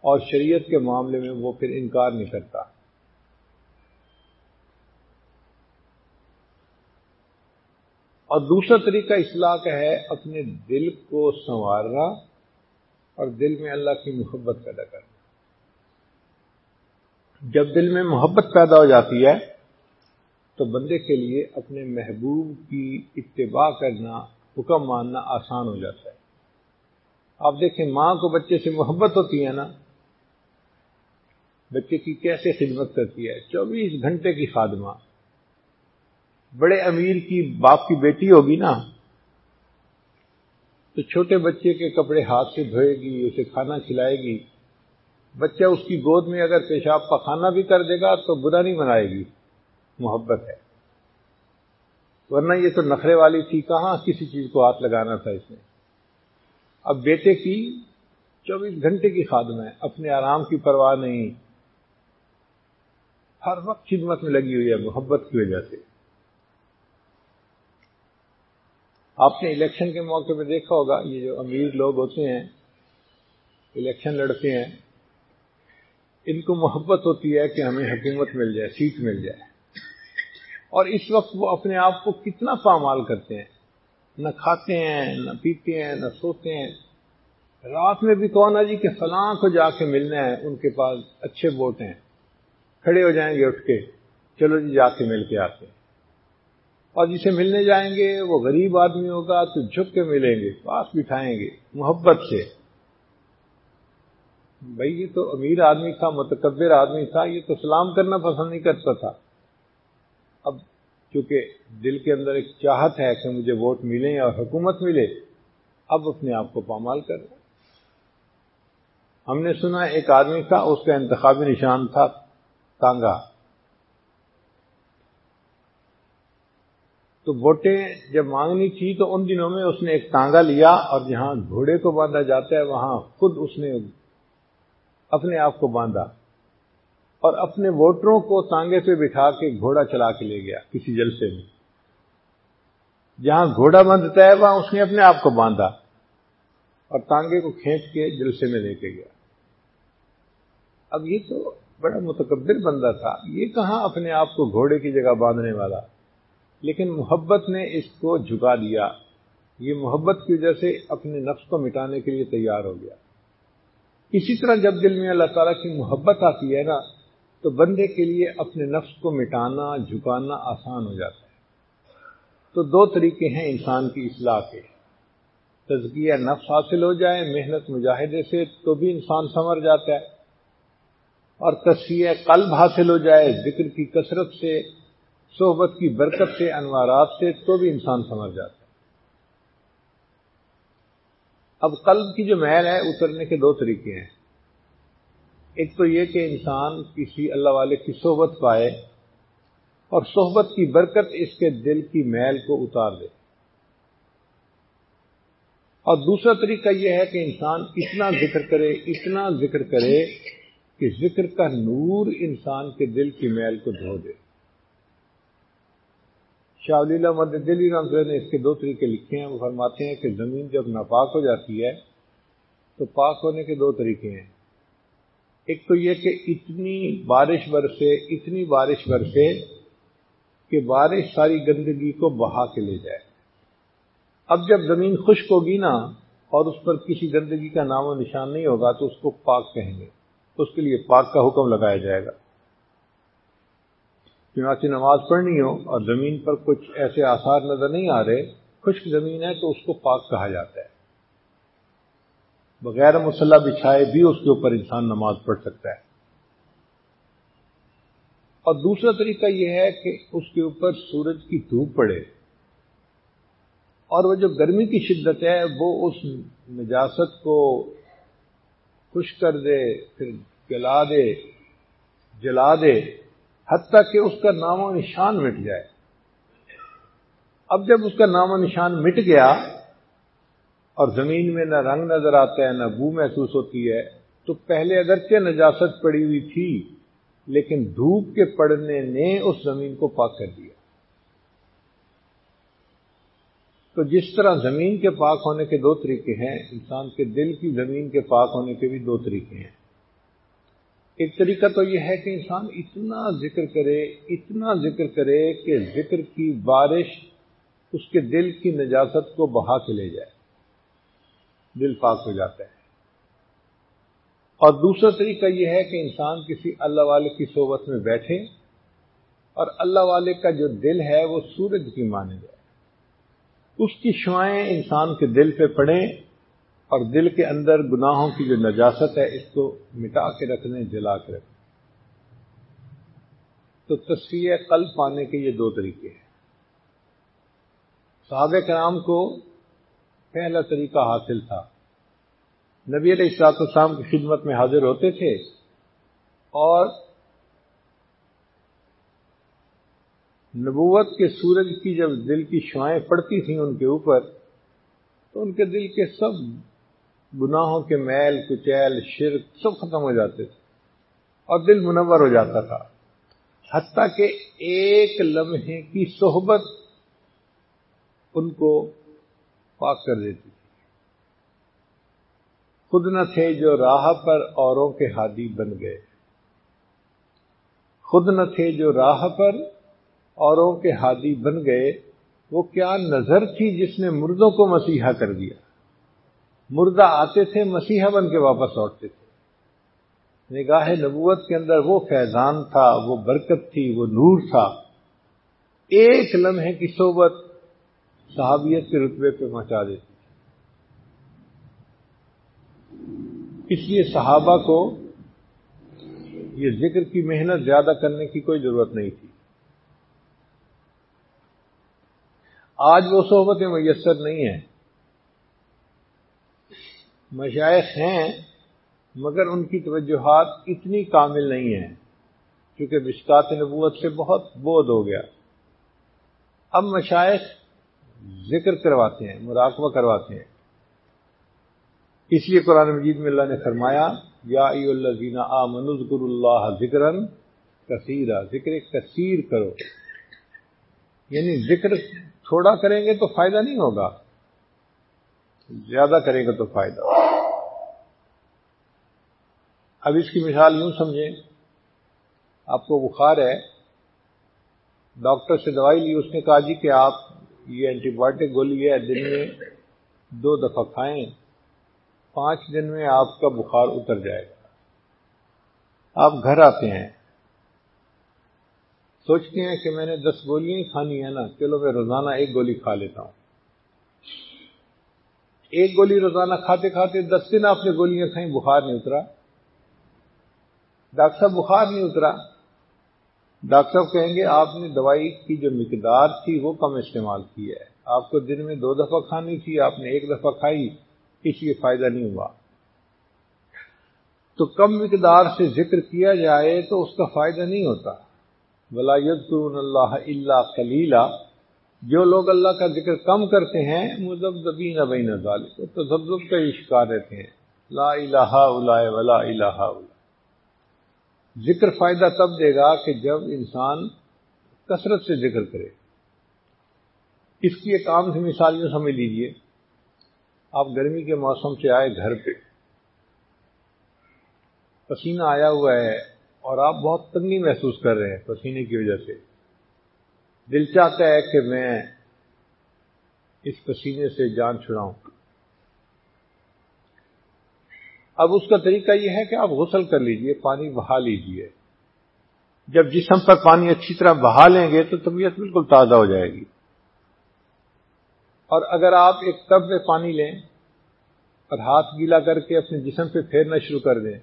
اور شریعت کے معاملے میں وہ پھر انکار نہیں کرتا۔ اور دوسرا طریقہ اصلاح کا ہے اپنے دل کو سنوارنا اور دل میں اللہ کی محبت پیدا کرنا۔ جب دل میں محبت پیدا ہو جاتی ہے تو بندے کے لیے اپنے محبوب کی اتباع کرنا حکم ماننا آسان ہو جاتا ہے۔ آپ دیکھیں، ماں کو بچے سے محبت ہوتی ہے نا، بچے کی کیسے خدمت کرتی ہے؟ چوبیس گھنٹے کی خادمہ۔ بڑے امیر کی باپ کی بیٹی ہوگی نا، تو چھوٹے بچے کے کپڑے ہاتھ سے دھوئے گی، اسے کھانا کھلائے گی۔ بچہ اس کی گود میں اگر پیشاب پخانا بھی کر دے گا تو برا نہیں منائے گی، محبت ہے۔ ورنہ یہ تو نخرے والی تھی، کہاں کسی چیز کو ہاتھ لگانا تھا اس نے؟ اب بیٹے کی چوبیس گھنٹے کی خادم ہے، اپنے آرام کی پرواہ نہیں۔ ہر وقت خدمت میں لگی ہوئی ہے، محبت کی وجہ سے۔ آپ نے الیکشن کے موقع پہ دیکھا ہوگا، یہ جو امیر لوگ ہوتے ہیں، الیکشن لڑتے ہیں، ان کو محبت ہوتی ہے کہ ہمیں حکومت مل جائے، سیٹ مل جائے۔ اور اس وقت وہ اپنے آپ کو کتنا پامال کرتے ہیں۔ نہ کھاتے ہیں، نہ پیتے ہیں، نہ سوتے ہیں۔ رات میں بھی کون ہے جی کہ فلاں کو جا کے ملنا ہے، ان کے پاس اچھے ووٹ ہیں۔ کھڑے ہو جائیں گے اٹھ کے۔ چلو جی جا کے مل کے آتے ہیں۔ اور جسے ملنے جائیں گے، وہ غریب آدمی ہوگا تو جھک کے ملیں گے، پاس بٹھائیں گے، محبت سے۔ بھائی، یہ تو امیر آدمی تھا، متکبر آدمی تھا، یہ تو سلام کرنا پسند نہیں کرتا تھا۔ اب چونکہ دل کے اندر ایک چاہت ہے کہ مجھے ووٹ ملے اور حکومت ملے، اب اپنے آپ کو پامال کر رہے ہم نے سنا ایک آدمی تھا، اس کا انتخابی نشان تھا تانگا۔ تو ووٹیں جب مانگنی تھی تو ان دنوں میں اس نے ایک تانگا لیا اور جہاں گھوڑے کو باندھا جاتا ہے، وہاں خود اس نے اپنے آپ کو باندھا۔ اور اپنے ووٹروں کو تانگے پہ بٹھا کے گھوڑا چلا کے لے گیا کسی جلسے میں۔ جہاں گھوڑا باندھتا ہے وہاں اس نے اپنے آپ کو باندھا اور تانگے کو کھینچ کے جلسے میں لے کے گیا۔ اب یہ تو بڑا متکبر بندہ تھا۔ یہ کہاں اپنے آپ کو گھوڑے کی جگہ باندھنے والا؟ لیکن محبت نے اس کو جھکا دیا۔ یہ محبت کی وجہ سے اپنے نفس کو مٹانے کے لیے تیار ہو گیا۔ اسی طرح جب دل میں اللہ تعالیٰ کی محبت آتی ہے نا تو بندے کے لیے اپنے نفس کو مٹانا، جھکانا آسان ہو جاتا ہے۔ تو دو طریقے ہیں انسان کی اصلاح کے۔ تزکیہ نفس حاصل ہو جائے، محنت مجاہدے سے تو بھی انسان سنور جاتا ہے۔ اور تصویر قلب حاصل ہو جائے، ذکر کی کثرت سے، صحبت کی برکت سے، انوارات سے تو بھی انسان سمجھ جاتا ہے۔ اب قلب کی جو محل ہے، اترنے کے دو طریقے ہیں۔ ایک تو یہ کہ انسان کسی اللہ والے کی صحبت پائے اور صحبت کی برکت اس کے دل کی محل کو اتار دے۔ اور دوسرا طریقہ یہ ہے کہ انسان اتنا ذکر کرے، اتنا ذکر کرے کہ ذکر کا نور انسان کے دل کی محل کو دھو دے۔ شاہ اللہ مد دلی رام نے اس کے دو طریقے لکھے ہیں، وہ فرماتے ہیں کہ زمین جب ناپاک ہو جاتی ہے تو پاک ہونے کے دو طریقے ہیں۔ ایک تو یہ کہ اتنی بارش برسے، اتنی بارش برسے کہ بارش ساری گندگی کو بہا کے لے جائے۔ اب جب زمین خشک ہوگی نا اور اس پر کسی گندگی کا نام و نشان نہیں ہوگا تو اس کو پاک کہیں گے۔ اس کے لیے پاک کا حکم لگایا جائے گا۔ چنانچہ نماز پڑھنی ہو اور زمین پر کچھ ایسے آثار نظر نہیں آ رہے، خشک زمین ہے تو اس کو پاک کہا جاتا ہے۔ بغیر مسلح بچھائے بھی اس کے اوپر انسان نماز پڑھ سکتا ہے۔ اور دوسرا طریقہ یہ ہے کہ اس کے اوپر سورج کی دھوپ پڑے۔ اور وہ جو گرمی کی شدت ہے، وہ اس نجاست کو خوش کر دے، پھر جلا دے جلا دے، حتیٰ کہ اس کا نام و نشان مٹ جائے۔ اب جب اس کا نام و نشان مٹ گیا اور زمین میں نہ رنگ نظر آتا ہے نہ بو محسوس ہوتی ہے۔ تو پہلے اگرچہ نجاست پڑی ہوئی تھی، لیکن دھوپ کے پڑنے نے اس زمین کو پاک کر دیا۔ تو جس طرح زمین کے پاک ہونے کے دو طریقے ہیں، انسان کے دل کی زمین کے پاک ہونے کے بھی دو طریقے ہیں۔ ایک طریقہ تو یہ ہے کہ انسان اتنا ذکر کرے، اتنا ذکر کرے کہ ذکر کی بارش اس کے دل کی نجاست کو بہا کے لے جائے۔ دل پاک ہو جاتا ہے اور دوسرا طریقہ یہ ہے کہ انسان کسی اللہ والے کی صحبت میں بیٹھے اور اللہ والے کا جو دل ہے وہ سورج کی مانے جائے اس کی شوائیں انسان کے دل پہ پڑیں اور دل کے اندر گناہوں کی جو نجاست ہے اس کو مٹا کے رکھ دیں جلا کے رکھ تو تصویر قلب پانے کے یہ دو طریقے ہیں۔ صحابہ کرام کو پہلا طریقہ حاصل تھا۔ نبی علیہ السلاط السلام کی خدمت میں حاضر ہوتے تھے اور نبوت کے سورج کی جب دل کی شوائیں پڑتی تھیں ان کے اوپر، تو ان کے دل کے سب گناہوں کے میل، کچیل، شرک سب ختم ہو جاتے تھے اور دل منور ہو جاتا تھا۔ حتیٰ کہ ایک لمحے کی صحبت ان کو پاک کر دیتی۔ تھی خود نہ تھے جو راہ پر اوروں کے ہادی بن گئے۔ خود نہ تھے جو راہ پر اوروں کے ہادی بن گئے، وہ کیا نظر تھی جس نے مردوں کو مسیحا کر دیا؟ مردہ آتے تھے، مسیحا بن کے واپس لوٹتے تھے۔ نگاہ نبوت کے اندر وہ فیضان تھا، وہ برکت تھی، وہ نور تھا۔ ایک لمحے کی صحبت صحابیت کے رتبے پہ پہنچا دیتی اس لیے صحابہ کو یہ ذکر کی محنت زیادہ کرنے کی کوئی ضرورت نہیں تھی۔ آج وہ صحبتیں میسر نہیں ہیں۔ مشائق ہیں، مگر ان کی توجہات اتنی کامل نہیں ہیں، کیونکہ بشکات نبوت سے بہت بودھ ہو گیا۔ اب مشائق ذکر کرواتے ہیں، مراقبہ کرواتے ہیں۔ اس لیے قرآن مجید میں اللہ نے فرمایا، یا اللہ زینا آ منظر اللہ ذکر کثیرہ ذکر کثیر کرو۔ یعنی ذکر تھوڑا کریں گے تو فائدہ نہیں ہوگا۔ زیادہ کریں گے تو فائدہ۔ اب اس کی مثال یوں سمجھیں، آپ کو بخار ہے، ڈاکٹر سے دوائی لی، اس نے کہا جی کہ آپ یہ اینٹی بایوٹک گولی ہے، دن میں دو دفعہ کھائیں، پانچ دن میں آپ کا بخار اتر جائے گا۔ آپ گھر آتے ہیں، سوچتے ہیں کہ میں نے دس گولیاں ہی کھانی ہے نا، چلو میں روزانہ ایک گولی کھا لیتا ہوں۔ ایک گولی روزانہ کھاتے کھاتے دس دن آپ نے گولیاں کھائیں، بخار نہیں اترا۔ ڈاکٹر صاحب، بخار نہیں اترا۔ ڈاکٹر صاحب کہیں گے آپ نے دوائی کی جو مقدار تھی وہ کم استعمال کی ہے۔ آپ کو دن میں دو دفعہ کھانی تھی، آپ نے ایک دفعہ کھائی اس لیے فائدہ نہیں ہوا۔ تو کم مقدار سے ذکر کیا جائے تو اس کا فائدہ نہیں ہوتا۔ ولاد اللہ اللہ کلیلہ جو لوگ اللہ کا ذکر کم کرتے ہیں مذبین بین تو ذبذب کا شکار رہتے ہیں۔ لا الہ الا ولا الہ الا ذکر فائدہ تب دے گا کہ جب انسان کثرت سے ذکر کرے۔ اس کی ایک عام سی مثال یوں سمجھ لیجیے آپ گرمی کے موسم سے آئے گھر پہ، پسینہ آیا ہوا ہے اور آپ بہت تنگی محسوس کر رہے ہیں پسینے کی وجہ سے۔ دل چاہتا ہے کہ میں اس پسینے سے جان چھڑاؤں۔ اب اس کا طریقہ یہ ہے کہ آپ غسل کر لیجیے، پانی بہا لیجیے۔ جب جسم پر پانی اچھی طرح بہا لیں گے تو طبیعت بالکل تازہ ہو جائے گی۔ اور اگر آپ ایک ٹب میں پانی لیں اور ہاتھ گیلا کر کے اپنے جسم پہ پھیرنا شروع کر دیں،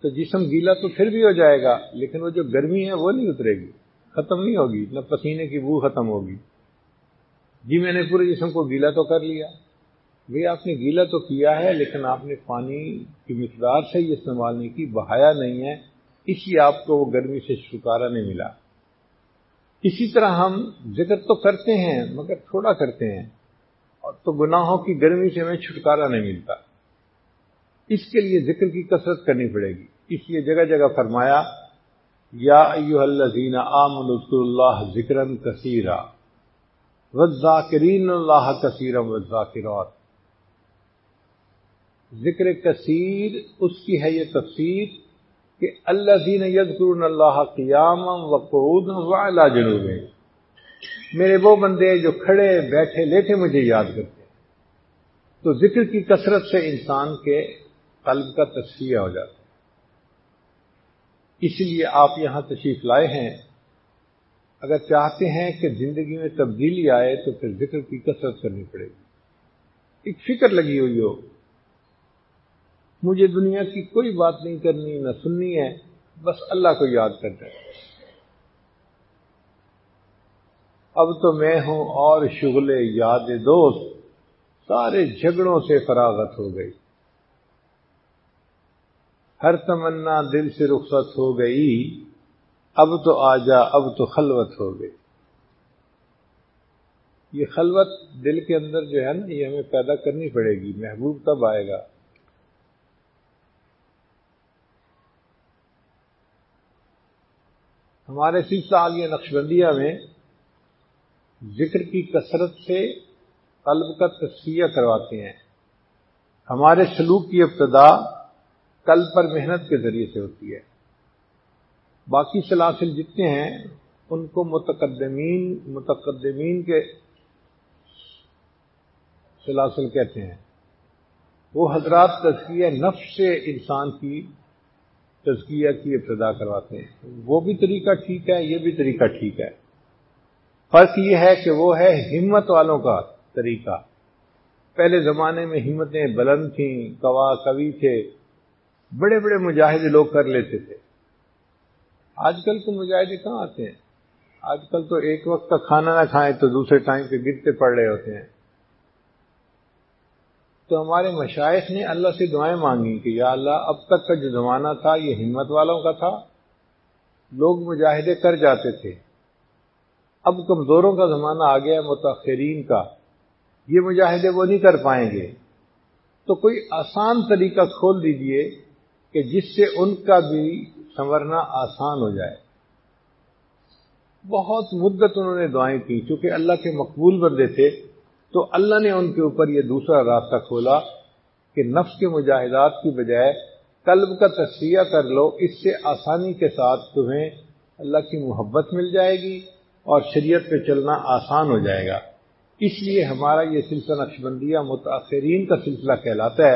تو جسم گیلا تو پھر بھی ہو جائے گا، لیکن وہ جو گرمی ہے وہ نہیں اترے گی، ختم نہیں ہوگی، نہ پسینے کی بو ختم ہوگی۔ جی میں نے پورے جسم کو گیلا تو کر لیا۔ بھائی آپ نے گیلا تو کیا ہے، لیکن آپ نے پانی کی مقدار سے ہی استعمال نہیں کی بہایا نہیں ہے، اس لیے آپ کو وہ گرمی سے چھٹکارا نہیں ملا۔ اسی طرح ہم ذکر تو کرتے ہیں، مگر تھوڑا کرتے ہیں۔ اور تو گناہوں کی گرمی سے ہمیں چھٹکارا نہیں ملتا۔ اس کے لیے ذکر کی کثرت کرنی پڑے گی۔ اس لیے جگہ جگہ فرمایا، یا ایو الذین آمنوا اللہ ذکرا کثیرا۔ والذاکرین اللہ کثیرا والذاکرات۔ ذکر کثیر، اس کی ہے یہ تفسیر کہ اللہ دین یذکرون اللہ قیام و قعود و جنوب میرے وہ بندے جو کھڑے بیٹھے لیٹے مجھے یاد کرتے تو ذکر کی کثرت سے انسان کے قلب کا تصفیہ ہو جاتا ہے۔ اس لیے آپ یہاں تشریف لائے ہیں۔ اگر چاہتے ہیں کہ زندگی میں تبدیلی آئے تو پھر ذکر کی کثرت کرنی پڑے گی۔ ایک فکر لگی ہوئی ہو مجھے دنیا کی کوئی بات نہیں کرنی، نہ سننی ہے، بس اللہ کو یاد کرنا ہے اب تو میں ہوں اور شغل یاد دوست، سارے جھگڑوں سے فراغت ہو گئی۔ ہر تمنا دل سے رخصت ہو گئی، اب تو آ جا اب تو خلوت ہو گئی۔ یہ خلوت دل کے اندر جو ہے نا، یہ ہمیں پیدا کرنی پڑے گی، محبوب تب آئے گا۔ ہمارے سلسلہ عالیہ نقشبندیہ میں ذکر کی کثرت سے قلب کا تصفیہ کرواتے ہیں۔ ہمارے سلوک کی ابتدا کل پر محنت کے ذریعے سے ہوتی ہے۔ باقی سلاسل جتنے ہیں، ان کو متقدمین متقدمین کے سلاسل کہتے ہیں۔ وہ حضرات تزکیہ نفس سے انسان کی تزکیہ کی ابتدا کرواتے ہیں۔ وہ بھی طریقہ ٹھیک ہے، یہ بھی طریقہ ٹھیک ہے۔ فرق یہ ہے کہ وہ ہے ہمت والوں کا طریقہ۔ پہلے زمانے میں ہمتیں بلند تھیں، کوا کبھی تھے، بڑے بڑے مجاہد لوگ کر لیتے تھے۔ آج کل کے مجاہدے کہاں آتے ہیں؟ آج کل تو ایک وقت کا کھانا نہ کھائیں تو دوسرے ٹائم پہ گرتے پڑ رہے ہوتے ہیں۔ تو ہمارے مشائق نے اللہ سے دعائیں مانگی کہ یا اللہ اب تک کا جو زمانہ تھا یہ ہمت والوں کا تھا، لوگ مجاہدے کر جاتے تھے۔ اب کمزوروں کا زمانہ آ گیا متاثرین کا۔ یہ مجاہدے وہ نہیں کر پائیں گے۔ تو کوئی آسان طریقہ کھول دیجیے کہ جس سے ان کا بھی سنورنا آسان ہو جائے۔ بہت مدت انہوں نے دعائیں کی، چونکہ اللہ کے مقبول بندے تھے۔ تو اللہ نے ان کے اوپر یہ دوسرا راستہ کھولا کہ نفس کے مجاہدات کی بجائے قلب کا تصفیہ کر لو، اس سے آسانی کے ساتھ تمہیں اللہ کی محبت مل جائے گی اور شریعت پہ چلنا آسان ہو جائے گا۔ اس لیے ہمارا یہ سلسلہ نقشبندیہ متاثرین کا سلسلہ کہلاتا ہے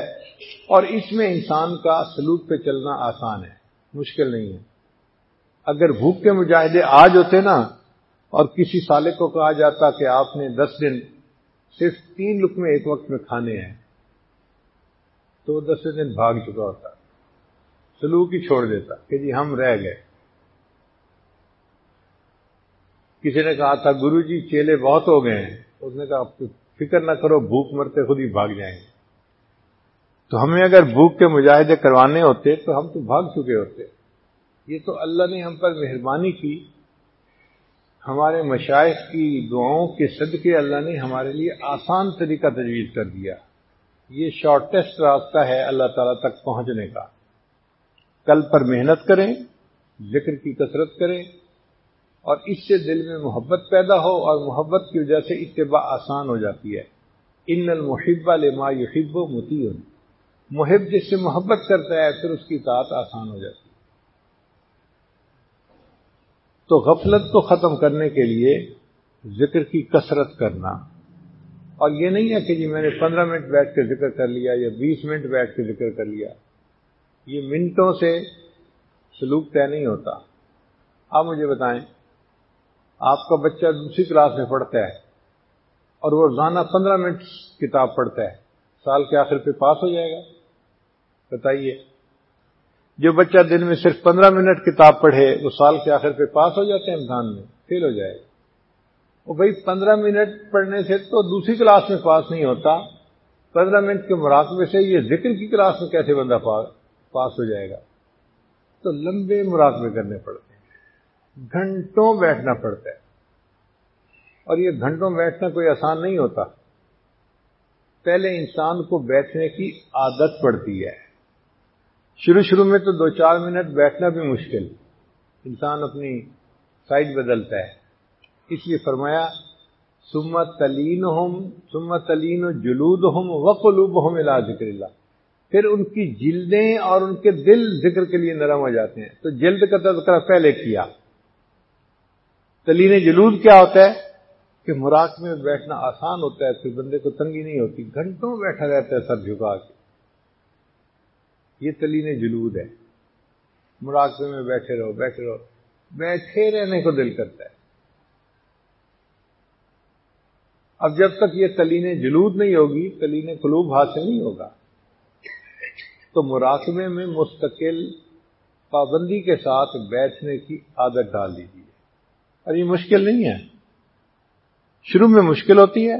اور اس میں انسان کا سلوک پہ چلنا آسان ہے، مشکل نہیں ہے۔ اگر بھوک کے مجاہدے آج ہوتے نا اور کسی سالے کو کہا جاتا کہ آپ نے دس دن صرف تین لک میں ایک وقت میں کھانے ہیں۔ تو وہ دس دن بھاگ چکا ہوتا۔ سلوک ہی چھوڑ دیتا کہ جی ہم رہ گئے۔ کسی نے کہا تھا، گرو جی چیلے بہت ہو گئے ہیں۔ اس نے کہا فکر نہ کرو، بھوک مرتے خود ہی بھاگ جائیں گے۔ تو ہمیں اگر بھوک کے مجاہدے کروانے ہوتے تو ہم تو بھاگ چکے ہوتے۔ یہ تو اللہ نے ہم پر مہربانی کی۔ ہمارے مشائق کی دعاؤں کے صدقے اللہ نے ہمارے لیے آسان طریقہ تجویز کر دیا۔ یہ شارٹیسٹ راستہ ہے اللہ تعالی تک پہنچنے کا۔ کل پر محنت کریں، ذکر کی کثرت کریں اور اس سے دل میں محبت پیدا ہو اور محبت کی وجہ سے اتباع آسان ہو جاتی ہے۔ ان المحبہ لما یحب متی محب جس سے محبت کرتا ہے، پھر اس کی اطاعت آسان ہو جاتی ہے۔ تو غفلت کو ختم کرنے کے لیے ذکر کی کثرت کرنا۔ اور یہ نہیں ہے کہ جی میں نے پندرہ منٹ بیٹھ کے ذکر کر لیا یا بیس منٹ بیٹھ کے ذکر کر لیا۔ یہ منٹوں سے سلوک طے نہیں ہوتا۔ آپ مجھے بتائیں، آپ کا بچہ دوسری کلاس میں پڑھتا ہے اور وہ روزانہ پندرہ منٹ کتاب پڑھتا ہے، سال کے آخر پہ پاس ہو جائے گا؟ بتائیے۔ جو بچہ دن میں صرف پندرہ منٹ کتاب پڑھے، وہ سال کے آخر پہ پاس ہو جاتے ہیں امتحان میں، فیل ہو جائے وہ بھائی پندرہ منٹ پڑھنے سے تو دوسری کلاس میں پاس نہیں ہوتا۔ پندرہ منٹ کے مراقبے سے یہ ذکر کی کلاس میں کیسے بندہ پاس ہو جائے گا؟ تو لمبے مراقبے کرنے پڑتے ہیں۔ گھنٹوں بیٹھنا پڑتا ہے۔ اور یہ گھنٹوں بیٹھنا کوئی آسان نہیں ہوتا۔ پہلے انسان کو بیٹھنے کی عادت پڑتی ہے۔ شروع شروع میں تو دو چار منٹ بیٹھنا بھی مشکل۔ انسان اپنی سائڈ بدلتا ہے۔ اس لیے فرمایا سمت تلین ہم سمت تلین و جلود ہم وقلوب ہم ذکر اللہ پھر ان کی جلدیں اور ان کے دل ذکر کے لیے نرم ہو جاتے ہیں۔ تو جلد کا تذکرہ پہلے کیا۔ تلین جلود کیا ہوتا ہے؟ کہ مراقبے میں بیٹھنا آسان ہوتا ہے، پھر بندے کو تنگی نہیں ہوتی۔ گھنٹوں بیٹھا رہتا ہے سر جھکا کے۔ یہ تلین جلود ہے۔ مراقبے میں بیٹھے رہو بیٹھے رہو۔ بیٹھے رہنے کو دل کرتا ہے۔ اب جب تک یہ تلین جلود نہیں ہوگی تلین قلوب حاصل نہیں ہوگا۔ تو مراقبے میں مستقل پابندی کے ساتھ بیٹھنے کی عادت ڈال دیجیے اور یہ مشکل نہیں ہے۔ شروع میں مشکل ہوتی ہے۔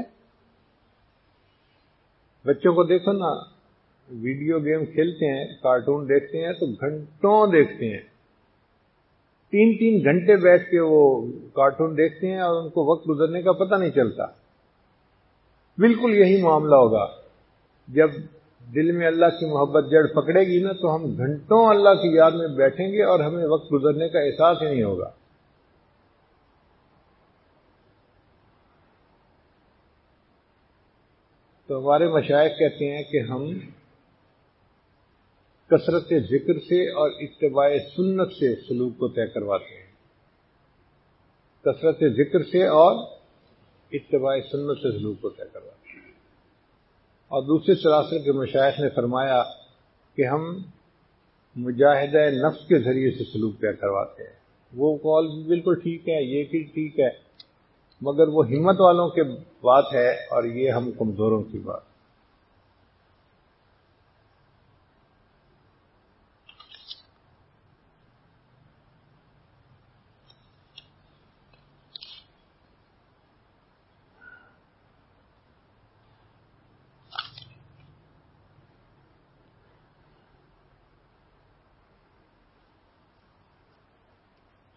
بچوں کو دیکھو نا ویڈیو گیم کھیلتے ہیں، کارٹون دیکھتے ہیں، تو گھنٹوں دیکھتے ہیں۔ تین تین گھنٹے بیٹھ کے وہ کارٹون دیکھتے ہیں اور ان کو وقت گزرنے کا پتہ نہیں چلتا۔ بالکل یہی معاملہ ہوگا۔ جب دل میں اللہ کی محبت جڑ پکڑے گی نا، تو ہم گھنٹوں اللہ کی یاد میں بیٹھیں گے اور ہمیں وقت گزرنے کا احساس ہی نہیں ہوگا۔ تو ہمارے مشائق کہتے ہیں کہ ہم کثرت ذکر سے اور اتباع سنت سے سلوک کو طے کرواتے ہیں۔ کثرت ذکر سے اور اتباع سنت سے سلوک کو طے کرواتے ہیں۔ اور دوسرے سراسر کے مشاعر نے فرمایا کہ ہم مجاہدہ نفس کے ذریعے سے سلوک طے کرواتے ہیں۔ وہ کال بالکل ٹھیک ہے، یہ بھی ٹھیک ہے، مگر وہ ہمت والوں کے بات ہے اور یہ ہم کمزوروں کی بات۔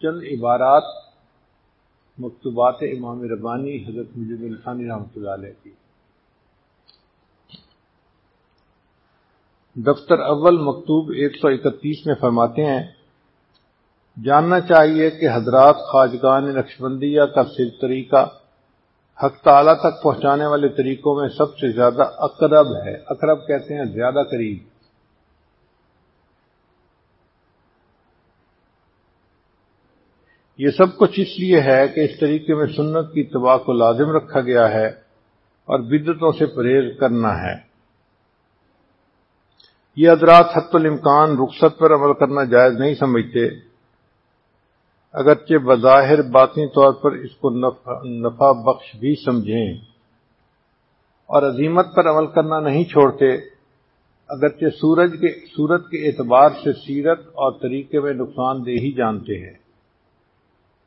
چند عبارات مکتوبات امام ربانی حضرت مجد الخانی رحمۃ اللہ علیہ کی۔ دفتر اول مکتوب ایک سو اکتیس میں فرماتے ہیں، جاننا چاہیے کہ حضرات خواجگان نقشبندیہ کا صرف طریقہ حق تعالی تک پہنچانے والے طریقوں میں سب سے زیادہ اقرب ہے۔ اقرب کہتے ہیں زیادہ قریب۔ یہ سب کچھ اس لیے ہے کہ اس طریقے میں سنت کی تباہ کو لازم رکھا گیا ہے اور بدتوں سے پرہیز کرنا ہے۔ یہ حضرات حت الامکان رخصت پر عمل کرنا جائز نہیں سمجھتے۔ اگرچہ بظاہر باطنی طور پر اس کو نفع بخش بھی سمجھیں۔ اور عظیمت پر عمل کرنا نہیں چھوڑتے۔ اگرچہ سورج کے، سورت کے اعتبار سے سیرت اور طریقے میں نقصان دہ ہی جانتے ہیں۔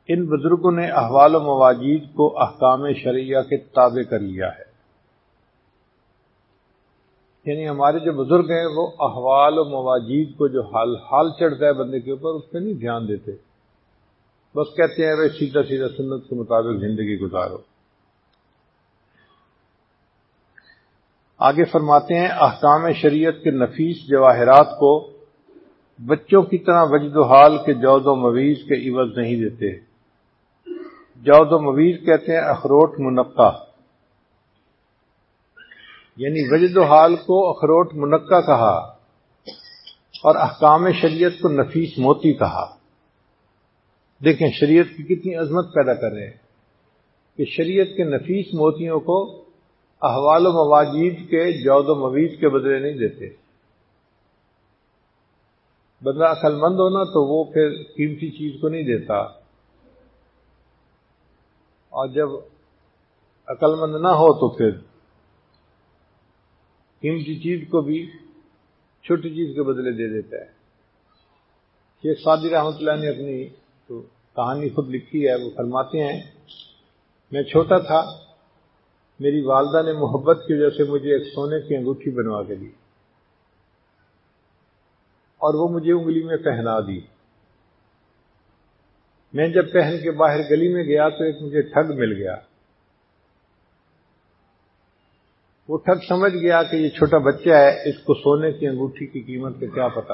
ان بزرگوں نے احوال و مواجید کو احکام شریعہ کے تابع کر لیا ہے۔ یعنی ہمارے جو بزرگ ہیں وہ احوال و مواجید کو جو حال حال چڑھتا ہے بندے کے اوپر، اس پہ نہیں دھیان دیتے۔ بس کہتے ہیں بھائی سیدھا سیدھا سنت کے مطابق زندگی گزارو۔ آگے فرماتے ہیں احکام شریعت کے نفیس جواہرات کو بچوں کی طرح وجد و حال کے جود و مویز کے عوض نہیں دیتے۔ جود و مویز کہتے ہیں اخروٹ منقع۔ یعنی وجد و حال کو اخروٹ منقع کہا اور احکام شریعت کو نفیس موتی کہا۔ دیکھیں شریعت کی کتنی عظمت پیدا کر رہے ہیں کہ شریعت کے نفیس موتیوں کو احوال و مواجید کے جود و مویز کے بدلے نہیں دیتے۔ بندہ عقل مند ہونا تو وہ پھر قیمتی چیز کو نہیں دیتا۔ اور جب عقل مند نہ ہو تو پھر قیمتی چیز کو بھی چھوٹی چیز کے بدلے دے دیتا ہے۔ شیخ سعدی رحمۃ اللہ نے اپنی کہانی خود لکھی ہے، وہ فرماتے ہیں، میں چھوٹا تھا، میری والدہ نے محبت کی وجہ سے مجھے ایک سونے کی انگوٹھی بنوا کے دی اور وہ مجھے انگلی میں پہنا دی۔ میں جب پہن کے باہر گلی میں گیا تو ایک مجھے ٹھگ مل گیا۔ وہ ٹھگ سمجھ گیا کہ یہ چھوٹا بچہ ہے، اس کو سونے کی انگوٹھی کی قیمت کا کیا پتا۔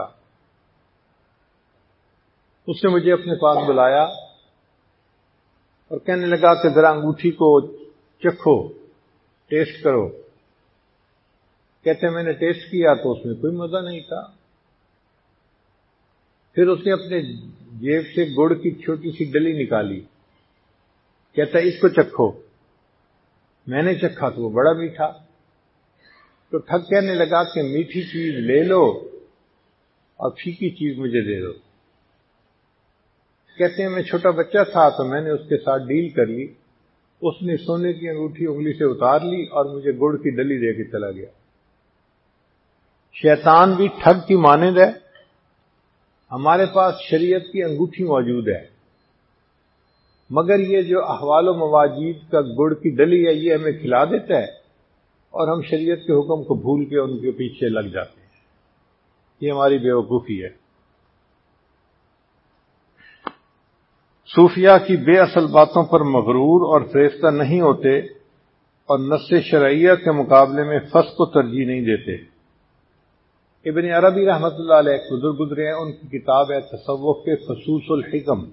اس نے مجھے اپنے پاس بلایا اور کہنے لگا کہ ذرا انگوٹھی کو چکھو، ٹیسٹ کرو۔ کہتے میں نے ٹیسٹ کیا تو اس میں کوئی مزہ نہیں تھا۔ پھر اس نے اپنے جیب سے گڑ کی چھوٹی سی ڈلی نکالی۔ کہتا اس کو چکھو۔ میں نے چکھا تو وہ بڑا میٹھا۔ تو ٹھگ کہنے لگا کہ میٹھی چیز لے لو اور پھیکی چیز مجھے دے دو۔ کہتے ہیں، میں چھوٹا بچہ تھا تو میں نے اس کے ساتھ ڈیل کر لی اس نے سونے کی انگوٹھی انگلی سے اتار لی اور مجھے گڑ کی ڈلی دے کے چلا گیا۔ شیطان بھی ٹھگ کی مانند ہے۔ ہمارے پاس شریعت کی انگوٹھی موجود ہے۔ مگر یہ جو احوال و مواجید کا گڑ کی ڈلی ہے، یہ ہمیں کھلا دیتا ہے اور ہم شریعت کے حکم کو بھول کے ان کے پیچھے لگ جاتے ہیں۔ یہ ہماری بے وقوفی ہے۔ صوفیہ کی بے اصل باتوں پر مغرور اور فریستہ نہیں ہوتے اور نس شرعیہ کے مقابلے میں فس کو ترجیح نہیں دیتے۔ ابن عربی رحمت اللہ علیہ گزر گزرے ہیں، ان کی کتاب ہے تصوف کے خصوص الحکم۔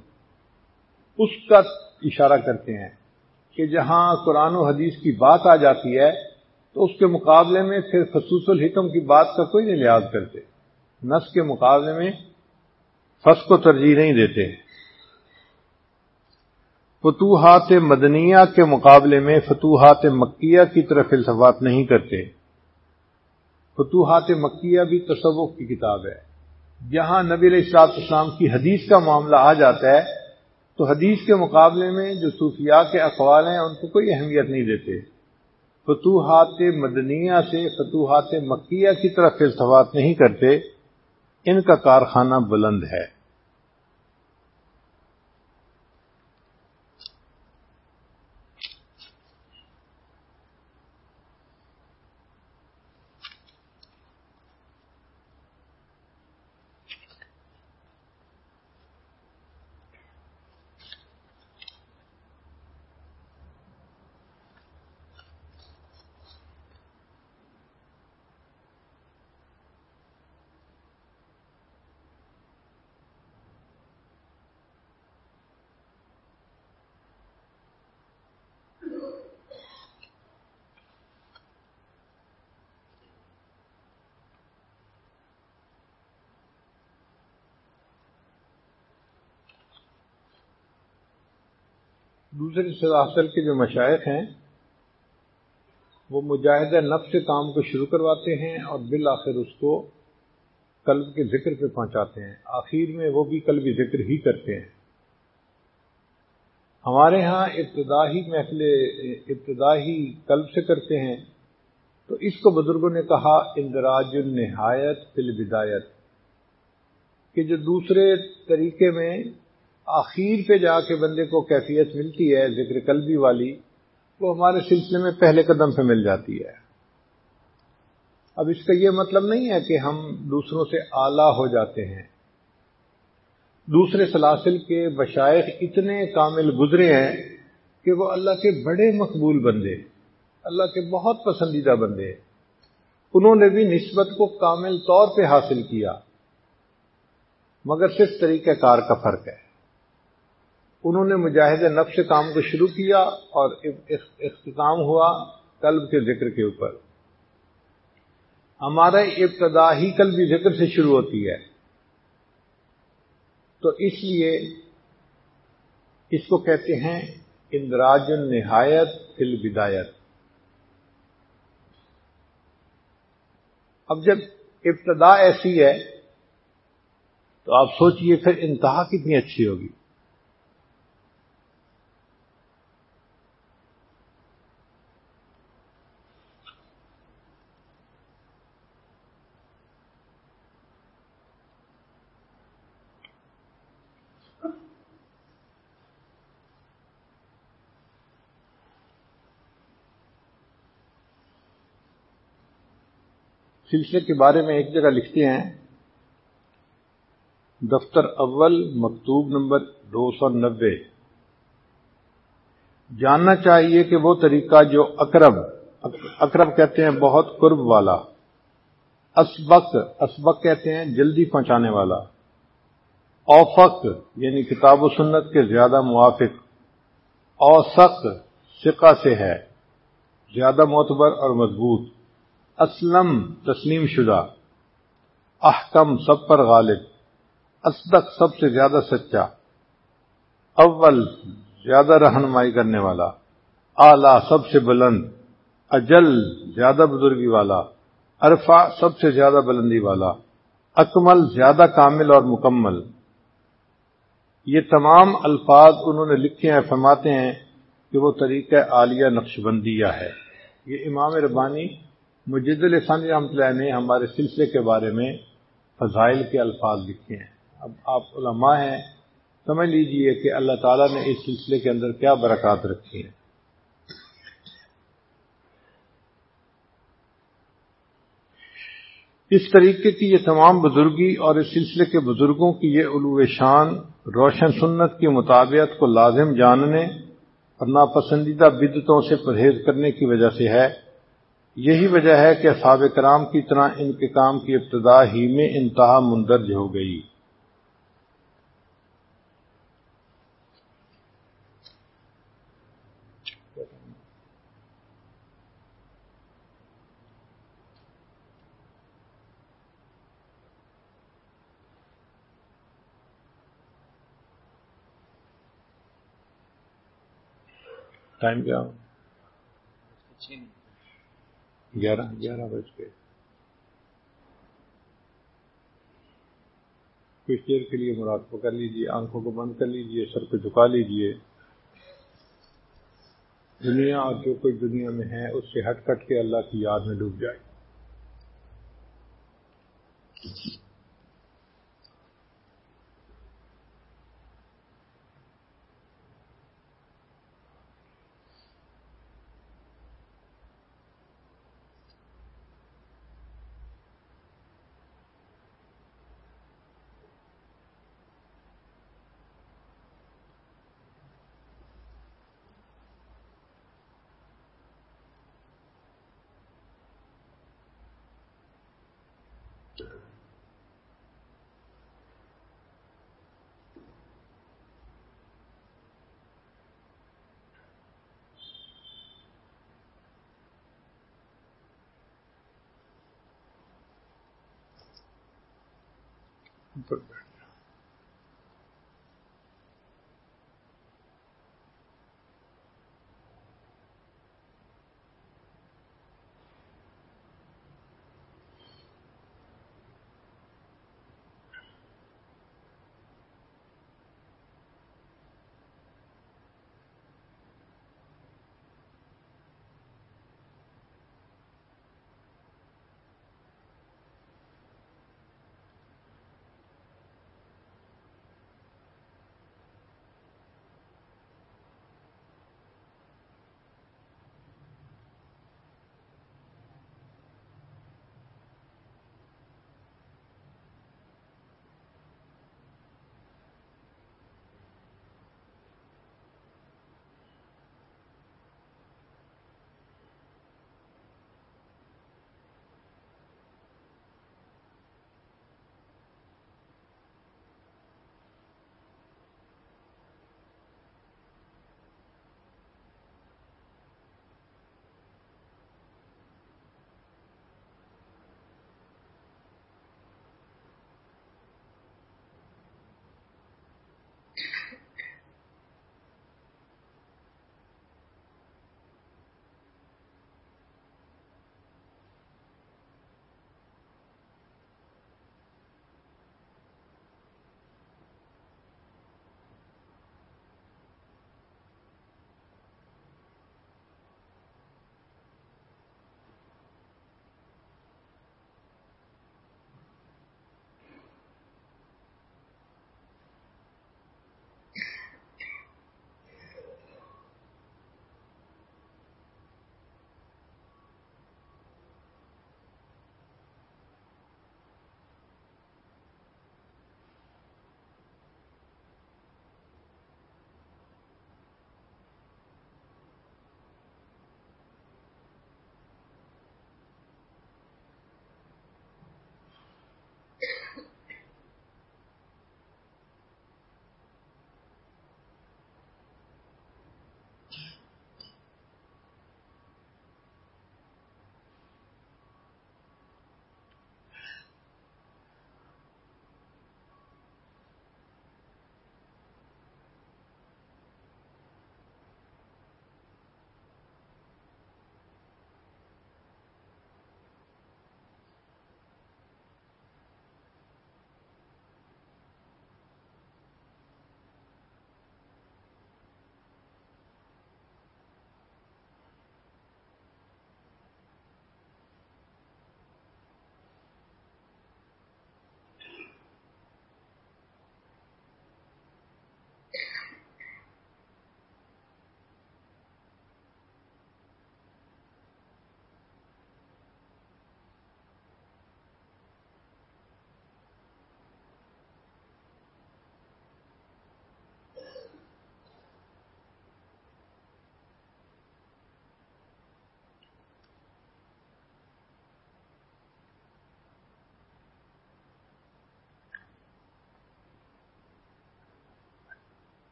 اس کا اشارہ کرتے ہیں کہ جہاں قرآن و حدیث کی بات آ جاتی ہے، تو اس کے مقابلے میں پھر خصوص الحکم کی بات کا کوئی نہیں لحاظ کرتے۔ نس کے مقابلے میں فس کو ترجیح نہیں دیتے۔ فتوحات مدنیہ کے مقابلے میں فتوحات مکیہ کی طرف التفات نہیں کرتے۔ فتوحات مکیہ بھی تصوف کی کتاب ہے۔ جہاں نبی علیہ السلاط اسلام کی حدیث کا معاملہ آ جاتا ہے تو حدیث کے مقابلے میں جو صوفیاء کے اقوال ہیں ان کو کوئی اہمیت نہیں دیتے۔ فتوحات مدنیہ سے فتوحات مکیہ کی طرف التفات نہیں کرتے۔ ان کا کارخانہ بلند ہے۔ دوسرے سلاسل کے جو مشائق ہیں، وہ مجاہدہ نفس سے کام کو شروع کرواتے ہیں اور بالآخر اس کو قلب کے ذکر پہ پہنچاتے ہیں۔ آخر میں وہ بھی قلبی ذکر ہی کرتے ہیں۔ ہمارے ہاں ابتدائی محفل، ابتدائی قلب سے کرتے ہیں۔ تو اس کو بزرگوں نے کہا، اندراج النہایت فی البدایت، کہ جو دوسرے طریقے میں آخر پہ جا کے بندے کو کیفیت ملتی ہے، ذکر قلبی والی، وہ ہمارے سلسلے میں پہلے قدم پہ مل جاتی ہے۔ اب اس کا یہ مطلب نہیں ہے کہ ہم دوسروں سے اعلی ہو جاتے ہیں۔ دوسرے سلاسل کے بشائق اتنے کامل گزرے ہیں کہ وہ اللہ کے بڑے مقبول بندے، اللہ کے بہت پسندیدہ بندے۔ انہوں نے بھی نسبت کو کامل طور پہ حاصل کیا۔ مگر صرف طریقہ کار کا فرق ہے۔ انہوں نے مجاہد نفس کام کو شروع کیا اور اختتام ہوا قلب کے ذکر کے اوپر۔ ہمارا ابتدا ہی قلبی ذکر سے شروع ہوتی ہے۔ تو اس لیے اس کو کہتے ہیں اندراج النہایت فل بدایت اب جب ابتدا ایسی ہے تو آپ سوچئے پھر انتہا کتنی اچھی ہوگی۔ سلسلے کے بارے میں ایک جگہ لکھتے ہیں، دفتر اول، مکتوب نمبر دو سو نبے جاننا چاہیے کہ وہ طریقہ جو اکرب اکرب کہتے ہیں بہت قرب والا، اسبق اسبق کہتے ہیں جلدی پہنچانے والا، اوفق یعنی کتاب و سنت کے زیادہ موافق، اوسق سکا سے ہے، زیادہ معتبر اور مضبوط۔ اسلم تسلیم شدہ، احکم سب پر غالب اسدق سب سے زیادہ سچا، اول زیادہ رہنمائی کرنے والا، اعلی سب سے بلند، اجل زیادہ بزرگی والا عرفا سب سے زیادہ بلندی والا، اکمل زیادہ کامل اور مکمل۔ یہ تمام الفاظ انہوں نے لکھے ہیں، فرماتے ہیں کہ وہ طریقہ عالیہ نقش بندیہ ہے۔ یہ امام ربانی مجد الفانی رحمۃ اللہ نے ہمارے سلسلے کے بارے میں فضائل کے الفاظ لکھے ہیں۔ اب آپ علماء ہیں، سمجھ لیجیے کہ اللہ تعالیٰ نے اس سلسلے کے اندر کیا برکات رکھی ہیں۔ اس طریقے کی یہ تمام بزرگی اور اس سلسلے کے بزرگوں کی یہ علو شان، روشن سنت کی مطابعت کو لازم جاننے اور ناپسندیدہ بدتوں سے پرہیز کرنے کی وجہ سے ہے۔ یہی وجہ ہے کہ صاب کرام کی طرح ان کے کام کی ابتدا ہی میں انتہا مندرج ہو گئی۔ ٹائم کیا؟ اچھا، اچھا۔ گیارہ گیارہ بج کے کچھ دیر کے لیے مراد کر لیجیے، آنکھوں کو بند کر لیجیے، سر کو جھکا لیجیے۔ دنیا اور جو کچھ دنیا میں ہے، اس سے ہٹ کٹ کے اللہ کی یاد میں ڈوب جائے۔ پر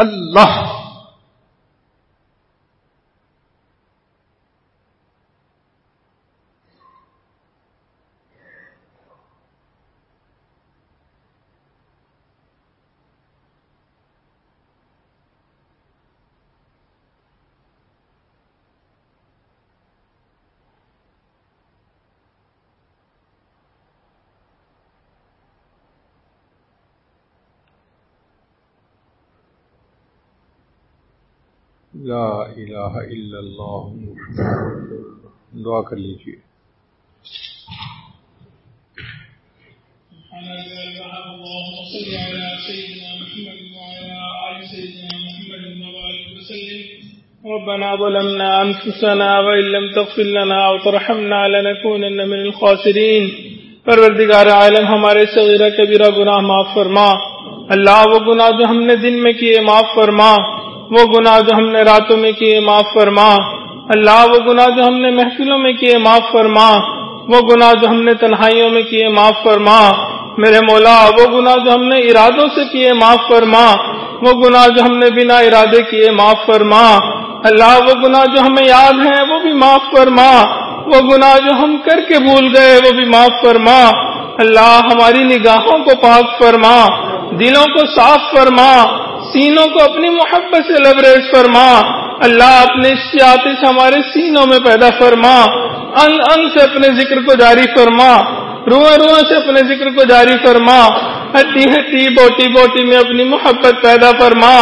اللہ لا الہ الا اللہ دعا کر لیجیے ربنا ظلمنا أنفسنا وإن لم تغفر لنا وترحمنا لنكونن من الخاسرين. پروردگار عالم، ہمارے صغیرہ کبیرہ گناہ معاف فرما. اللہ وہ گناہ جو ہم نے دن میں کیے معاف فرما. وہ گناہ جو ہم نے راتوں میں کیے، معاف فرما۔ اللہ، وہ گناہ جو ہم نے محفلوں میں کیے، معاف فرما۔ وہ گناہ جو ہم نے تنہائیوں میں کیے، معاف فرما۔ میرے مولا، وہ گناہ جو ہم نے ارادوں سے کیے، معاف فرما۔ وہ گناہ جو ہم نے بنا ارادے کیے، معاف فرما۔ اللہ، وہ گناہ جو ہمیں یاد ہیں، وہ بھی معاف فرما۔ وہ گناہ جو ہم کر کے بھول گئے، وہ بھی معاف فرما۔ اللہ، ہماری نگاہوں کو پاک فرما، دلوں کو صاف فرما۔ سینوں کو اپنی محبت سے لبریز فرما۔ اللہ اپنے سے ہمارے سینوں میں پیدا فرما۔ انگ انگ سے اپنے ذکر کو جاری فرما۔ روئے روئے سے اپنے ذکر کو جاری فرما۔ ہٹی ہٹی بوٹی بوٹی میں اپنی محبت پیدا فرما۔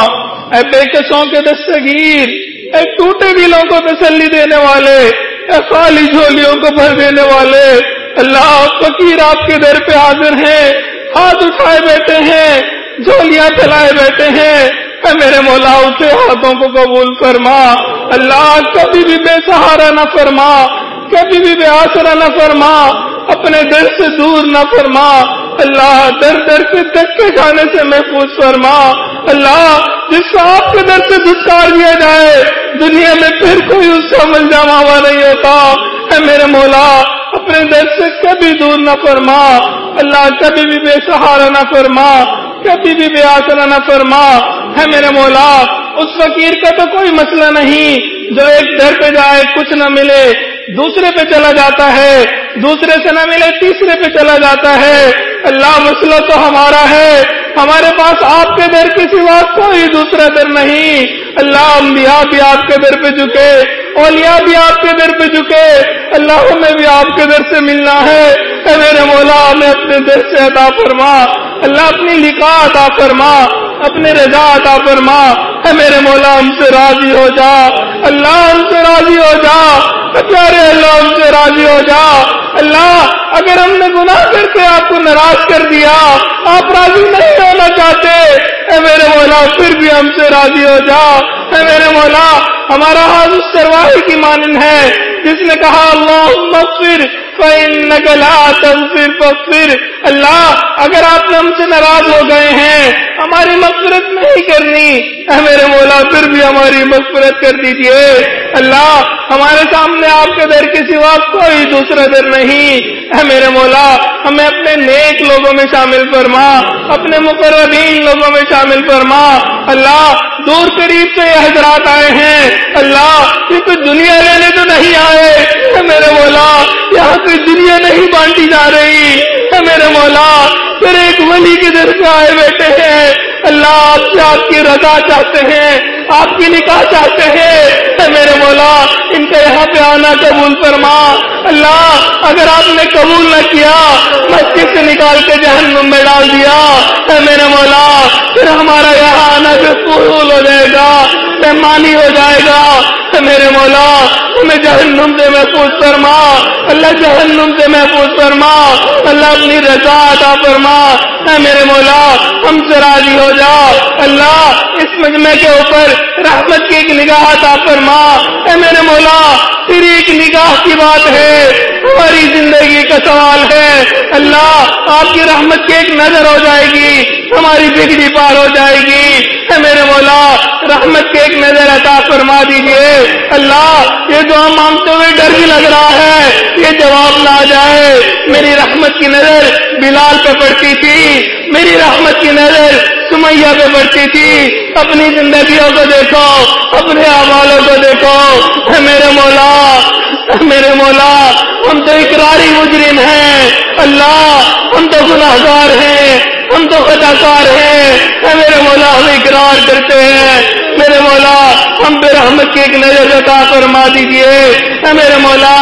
اے بے کسوں کے دستگیر، اے ٹوٹے دلوں کو تسلی دینے والے، اے خالی جھولیوں کو بھر دینے والے۔ اللہ، فقیر آپ کے در پہ حاضر ہیں، ہاتھ اٹھائے بیٹھے ہیں۔ جھولیاں پھیلائے بیٹھے ہیں۔ اے میرے مولا اسے ہاتھوں کو قبول فرما۔ اللہ کبھی بھی بے سہارا نہ فرما۔ کبھی بھی بے آسرا نہ فرما۔ اپنے دل سے دور نہ فرما۔ اللہ در در کے دھکے کھانے سے محفوظ فرما۔ اللہ جس کو آپ کے در سے دشکار دیا جائے، دنیا میں پھر کوئی اس کا مل جامع نہیں ہوتا۔ اے میرے مولا، اپنے در سے کبھی دور نہ فرما۔ اللہ کبھی بھی بے سہارا نہ فرما۔ کبھی بھی بے آسرا نہ فرما۔ ہے میرے مولا، اس فقیر کا تو کوئی مسئلہ نہیں۔ جو ایک ڈر پہ جائے، کچھ نہ ملے۔ دوسرے پہ چلا جاتا ہے، دوسرے سے نہ ملے، تیسرے پہ چلا جاتا ہے۔ اللہ مسئلہ تو ہمارا ہے۔ ہمارے پاس آپ کے در کے سوا کوئی دوسرا در نہیں۔ اللہ انبیاء بھی آپ کے در پہ جھکے، اولیاء بھی آپ کے در پہ جھکے۔ اللہ ہمیں بھی آپ کے در سے ملنا ہے۔ اے میرے مولا، ہمیں اپنے در سے عطا فرما۔ اللہ اپنی لکھا عطا فرما، اپنے رضا عطا فرما۔ اے میرے مولا، ہم سے راضی ہو جا۔ اللہ ہم سے راضی ہو جا۔ پیارے اللہ، ہم سے راضی ہو جا۔ اللہ، اگر ہم نے گناہ کر کے آپ کو ناراض کر دیا، آپ راضی نہیں ہونا چاہتے۔ اے میرے مولا، پھر بھی ہم سے راضی ہو جا۔ اے میرے مولا، ہمارا حال اس سرواہی کی مانند ہے۔ جس نے کہا اللہ مغفر تغفر اللہ، اگر آپ ہم سے ناراض ہو گئے ہیں ہماری مغفرت نہیں کرنی۔ اے میرے مولا، پھر بھی ہماری مغفرت کر دیجیے۔ اللہ، ہمارے سامنے آپ کے در کے سوا کوئی دوسرا در نہیں۔ اے میرے مولا، ہمیں اپنے نیک لوگوں میں شامل فرما۔ اپنے مقربین لوگوں میں شامل فرما۔ اللہ، دور قریب سے یہ حضرات آئے ہیں۔ اللہ، یہ کوئی دنیا لینے تو نہیں آئے۔ اے میرے مولا، یہاں کوئی دنیا نہیں بانٹی جا رہی۔ اے میرے مولا پھر ایک ولی کے در آئے بیٹھے ہیں۔ اللہ آپ سے آپ کی رضا چاہتے ہیں، آپ کی نکاح چاہتے ہیں۔ اے میرے مولا، ان کا یہاں پہ آنا قبول فرما۔ اللہ، اگر آپ نے قبول نہ کیا، مسجد سے نکال کے جہنم میں ڈال دیا۔ اے میرے مولا، پھر ہمارا یہاں آنا قبول ہو جائے گا مہمانی ہو جائے گا۔ اے میرے مولا تمہیں جہنم سے محفوظ فرما۔ اللہ، جہنم سے محفوظ فرما۔ اللہ، اپنی رضا عطا فرما۔ اے میرے مولا، ہم سے راضی ہو جا۔ اللہ، اس مجمع کے اوپر رحمت کی ایک نگاہ عطا فرما۔ اے میرے مولا پھر ایک نگاہ کی بات ہے، ہماری زندگی کا سوال ہے۔ اللہ، آپ کی رحمت کی ایک نظر ہو جائے گی، ہماری بگڑی پار ہو جائے گی۔ اے میرے مولا، رحمت کی ایک نظر عطا فرما دیجیے اللہ، یہ جو مانگتے ہوئے ڈر بھی لگ رہا ہے، یہ جواب نہ آ جائے۔ میری رحمت کی نظر بلال پہ پڑتی تھی، میری رحمت کی نظر سمیا پہ بڑھتی تھی۔ اپنی زندگیوں کو دیکھو، اپنے اعمالوں کو دیکھو۔ اے میرے مولا، اے میرے مولا، ہم تو اقراری مجرم ہیں۔ اللہ، ہم تو گناہ گار ہیں۔ ہم تو اداکار ہیں۔ اے میرے مولا، ہم اقرار کرتے ہیں۔ میرے مولا ہم پہ رحمت کی ایک نظر عطا فرما دیجیے میرے مولا،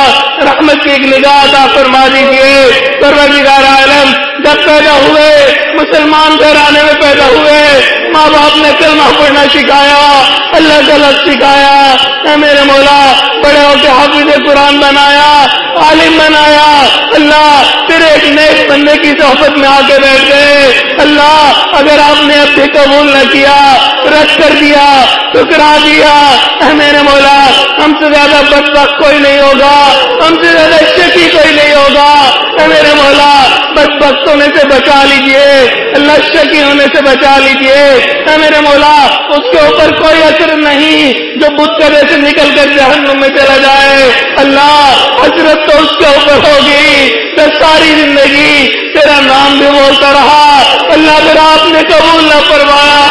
رحمت کی ایک نگاہ عطا فرما دیجیے پروردگار عالم، جب پیدا ہوئے، مسلمان گھرانے میں پیدا ہوئے ماں باپ نے کلمہ پڑھنا سکھایا، اللہ کا لفظ سکھایا۔ اے میرے مولا، بڑے ہو کے حافظ قرآن بنایا، عالم بنایا۔ اللہ پھر ایک نیک بندے کی صحبت میں آ کے بیٹھ گئے۔ اللہ، اگر آپ نے اب بھی قبول نہ کیا، رد کر دیا، ٹکرا دیا۔ اے میرے مولا، ہم سے زیادہ بدبخت کوئی نہیں ہوگا۔ ہم سے زیادہ شکی کوئی نہیں ہوگا۔ اے میرے مولا بدبخت ہونے سے بچا لیجیے۔ اللہ شکی ہونے سے بچا لیجیے۔ اے میرے مولا، اس کے اوپر کوئی اثر نہیں، جو بدھ کرے سے نکل کر جہنم میں چلا جائے۔ اللہ، حضرت تو اس کے اوپر ہوگی۔ تو ساری زندگی تیرا نام بھی بولتا رہا۔ اللہ پھر آپ نے قبول نہ فرمایا،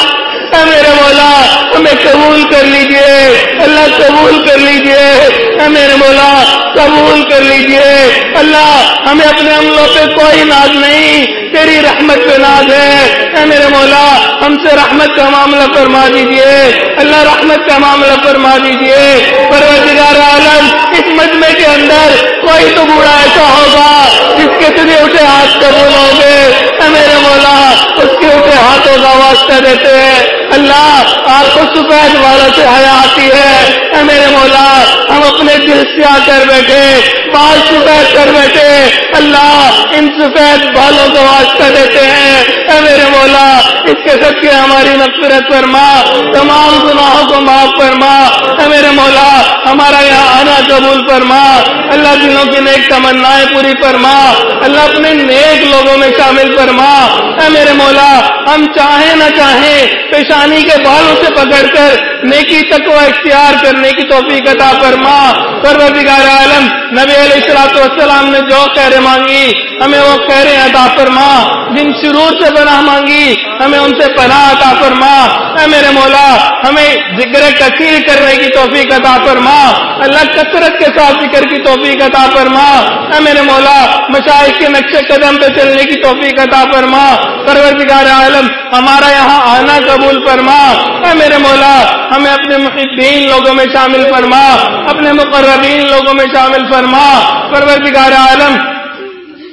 اے میرے مولا، ہمیں قبول کر لیجیے۔ اللہ، قبول کر لیجیے۔ اے میرے مولا، قبول کر لیجیے۔ اللہ، ہمیں اپنے عملوں پہ کوئی ناز نہیں۔ تیری رحمت پہ ناز ہے۔ اے میرے مولا، ہم سے رحمت کا معاملہ فرما دیجیے۔ اللہ رحمت کا معاملہ فرما دیجیے۔ پروردگار عالم، اس مجمع کے اندر کوئی تو بوڑھا ایسا ہوگا جس کے تجھے اٹھے ہاتھ قبول ہو گے۔ اے میرے مولا، اس کے اٹھے ہاتھوں کا واسطہ دیتے ہیں۔ اللہ، آپ کو سفید والوں سے حیا آتی ہے۔ اے میرے مولا، ہم اپنے دل سے آ کر بیٹھے، بال سفید کر بیٹھے۔ اللہ، ان سفید بالوں کو واسطہ دیتے ہیں۔ اے میرے مولا، اس کے سب کے ہماری مغفرت فرما، تمام گناہوں کو معاف فرما۔ اے میرے مولا، ہمارا یہاں آنا قبول فرما۔ اللہ دنوں کی نیک تمنائیں پوری فرما۔ اللہ اپنے نیک لوگوں میں شامل فرما۔ اے میرے مولا، ہم چاہیں نہ چاہیں پیشانی کے بالوں سے پکڑ کر نیکی تک اختیار کرنے کی توفیق عطا فرما۔ پروردگار عالم، نبی علیہ السلاط والسلام نے جو خیر مانگی ہمیں وہ خیر عطا فرما، جن شرور سے پناہ مانگی، ہمیں ان سے پناہ عطا فرما۔ اے میرے مولا، ہمیں ذکر کثیر کرنے کی توفیق عطا فرما۔ اللہ کثرت کے ساتھ ذکر کی توفیق عطا فرما۔ اے میرے مولا مشاہد کے نقشے قدم پہ چلنے کی توفیق عطا فرما۔ پروردگار عالم، ہمارا یہاں آنا قبول فرما۔ اے میرے مولا، ہمیں اپنے محبین لوگوں میں شامل فرما۔ اپنے مقربین لوگوں میں شامل فرما۔ پروردگار عالم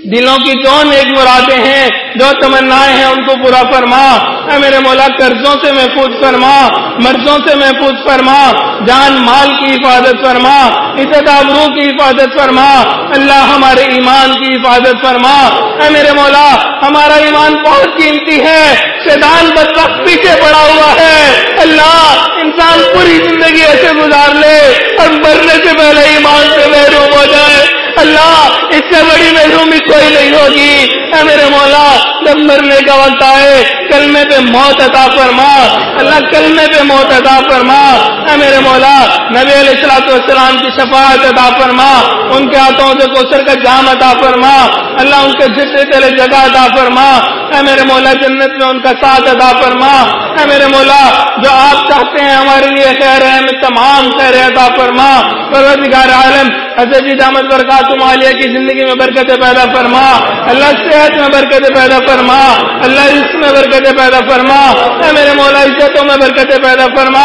دلوں کی جو نیک مرادیں ہیں؟ جو تمنائیں ہیں، ان کو پورا فرما۔ اے میرے مولا، قرضوں سے محفوظ فرما۔ مرضوں سے محفوظ فرما۔ جان، مال کی حفاظت فرما۔ عزت کی حفاظت فرما۔ اللہ ہمارے ایمان کی حفاظت فرما۔ اے میرے مولا، ہمارا ایمان بہت قیمتی ہے۔ شیطان بد وقت پیچھے پڑا ہوا ہے۔ اللہ انسان پوری زندگی ایسے گزار لے اور مرنے سے پہلے ایمان سے محروم ہو جائے۔ اللہ، اس سے بڑی محرومی کوئی نہیں ہوگی۔ اے میرے مولا، جب مرنے کا وقت آئے، کلمے پہ موت عطا فرما۔ اللہ، کلمے پہ موت عطا فرما۔ اے میرے مولا، نبی علیہ السلاط والسلام کی شفاعت عطا فرما۔ ان کے ہاتھوں سے کوسر کا جام عطا فرما۔ اللہ، ان کے جتنے تیرے جگہ عطا فرما۔ اے میرے مولا، جنت میں ان کا ساتھ ادا فرما۔ اے میرے مولا، جو آپ چاہتے ہیں، ہمارے لیے خیر ہے تمام خیر عطا فرما۔ پروردگار عالم حضرت جی دامت برکات عالیہ کی زندگی میں برکت پیدا فرما، اللہ صحت میں برکت پیدا فرما، اللہ عشق میں برکت پیدا فرما، اے میرے مولا عزتوں میں برکت پیدا فرما،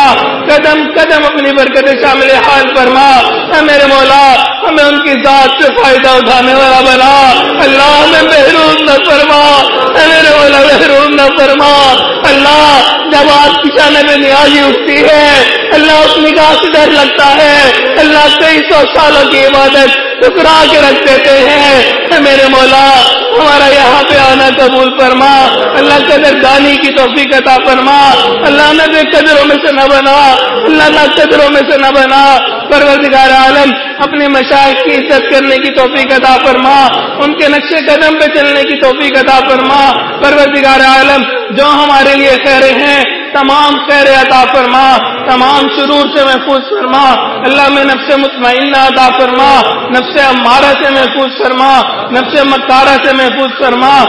قدم قدم اپنی برکت شامل حال فرما، اے میرے مولا، ہمیں ان کی ذات سے فائدہ اٹھانے والا بنا، اللہ ہمیں محروم نہ فرما، اے میرے مولا محروم نہ فرما، اللہ جب آپ کی جانے میں نیازی اٹھتی ہے اللہ اس نگاہ سے ڈر لگتا ہے۔ اللہ کئی سو سالوں کی عبادت ٹکرا کے رکھ دیتے ہیں۔ میرے مولا، ہمارا یہاں پہ آنا قبول فرما۔ اللہ قدر دانی کی توفیق عطا فرما۔ اللہ نے قدروں میں سے نہ بنا۔ اللہ نہ قدروں میں سے نہ بنا۔ پروردگار عالم، اپنے مشاہد کی عزت کرنے کی توفیق عطا فرما۔ ان کے نقشے قدم پہ چلنے کی توفیق عطا فرما۔ پروردگار عالم، جو ہمارے لیے خیرے ہیں تمام خیر عطا فرما، تمام شرور سے محفوظ فرما۔ اللہ میں نفس مطمئنہ عطا فرما، نفس امارہ سے محفوظ فرما، نفس مکارہ سے محفوظ فرما۔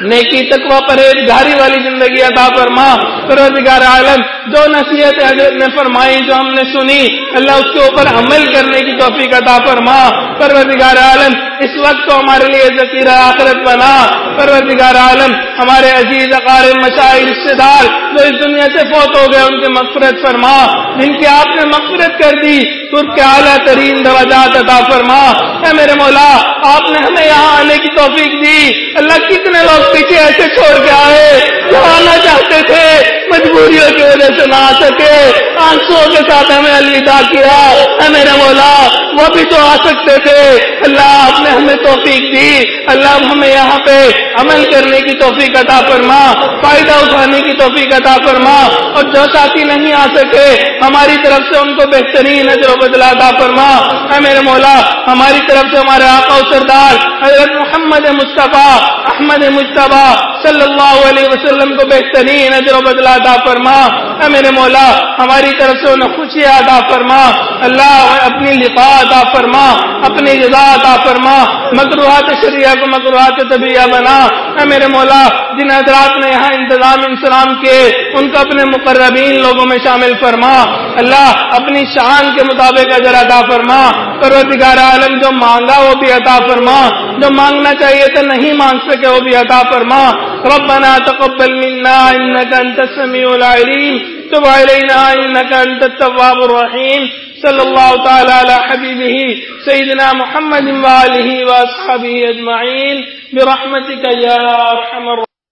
نیکی، تقوی، پرہیزگاری والی زندگی عطا فرما۔ پروردگار عالم جو نصیحت حضرت نے فرمائی جو ہم نے سنی۔ اللہ اس کے اوپر عمل کرنے کی توفیق عطا فرما۔ پروردگار عالم، اس وقت کو ہمارے لیے ذخیرہ آخرت بنا۔ پروردگار عالم، ہمارے عزیز اقارب مشاہد رشتے دار جو اس دنیا سے فوت ہو گئے، ان کی مغفرت فرما۔ جن کی آپ نے مغفرت کر دی تر کے اعلیٰ ترین درجات عطا فرما۔ اے میرے مولا، آپ نے ہمیں یہاں آنے کی توفیق دی۔ اللہ کتنے لوگ پیچھے ایسے چھوڑ کے آئے جو آنا چاہتے تھے، مجبوریوں کی وجہ سے نہ آ سکے۔ آنسو کے ساتھ ہمیں الوداع کیا۔ اے میرے مولا، وہ بھی تو آ سکتے تھے۔ اللہ آپ نے ہمیں توفیق دی۔ اللہ ہمیں یہاں پہ عمل کرنے کی توفیق عطا فرما، فائدہ اٹھانے کی توفیق عطا فرما۔ اور جو ساتھی نہیں آ سکے، ہماری طرف سے ان کو بہترین نظر و بدلا عطا فرما۔ اے میرے مولا، ہماری طرف سے ہمارے آقا و سردار حضرت محمد مصطفیٰ، احمد مصطفیٰ مرتبہ صلی اللہ علیہ وسلم کو بہترین نظر و بدلا عطا فرما۔ اے میرے مولا، ہماری طرف سے انہیں خوشی عطا فرما۔ اللہ اپنی لقاء عطا فرما، اپنی رضا عطا فرما۔ مکروحات شریعہ کو مکروحات طبیعہ بنا۔ اے میرے مولا، جن حضرات نے یہاں انتظام انسلام کیے ان کو اپنے مقربین لوگوں میں شامل فرما۔ اللہ اپنی شان کے مطابق اجر عطا فرما۔ پروردگار عالم، جو مانگا وہ بھی عطا فرما۔ جو مانگنا چاہیے تو نہیں مانگ سکے وہ بھی عطا فرما۔ ربنا تقبل منا انك انت السميع العليم. تب علينا انك انت التواب الرحيم. صلى الله تعالى على حبيبه سيدنا محمد وآله وأصحابه أجمعين. برحمتك يا أرحم الراحمين.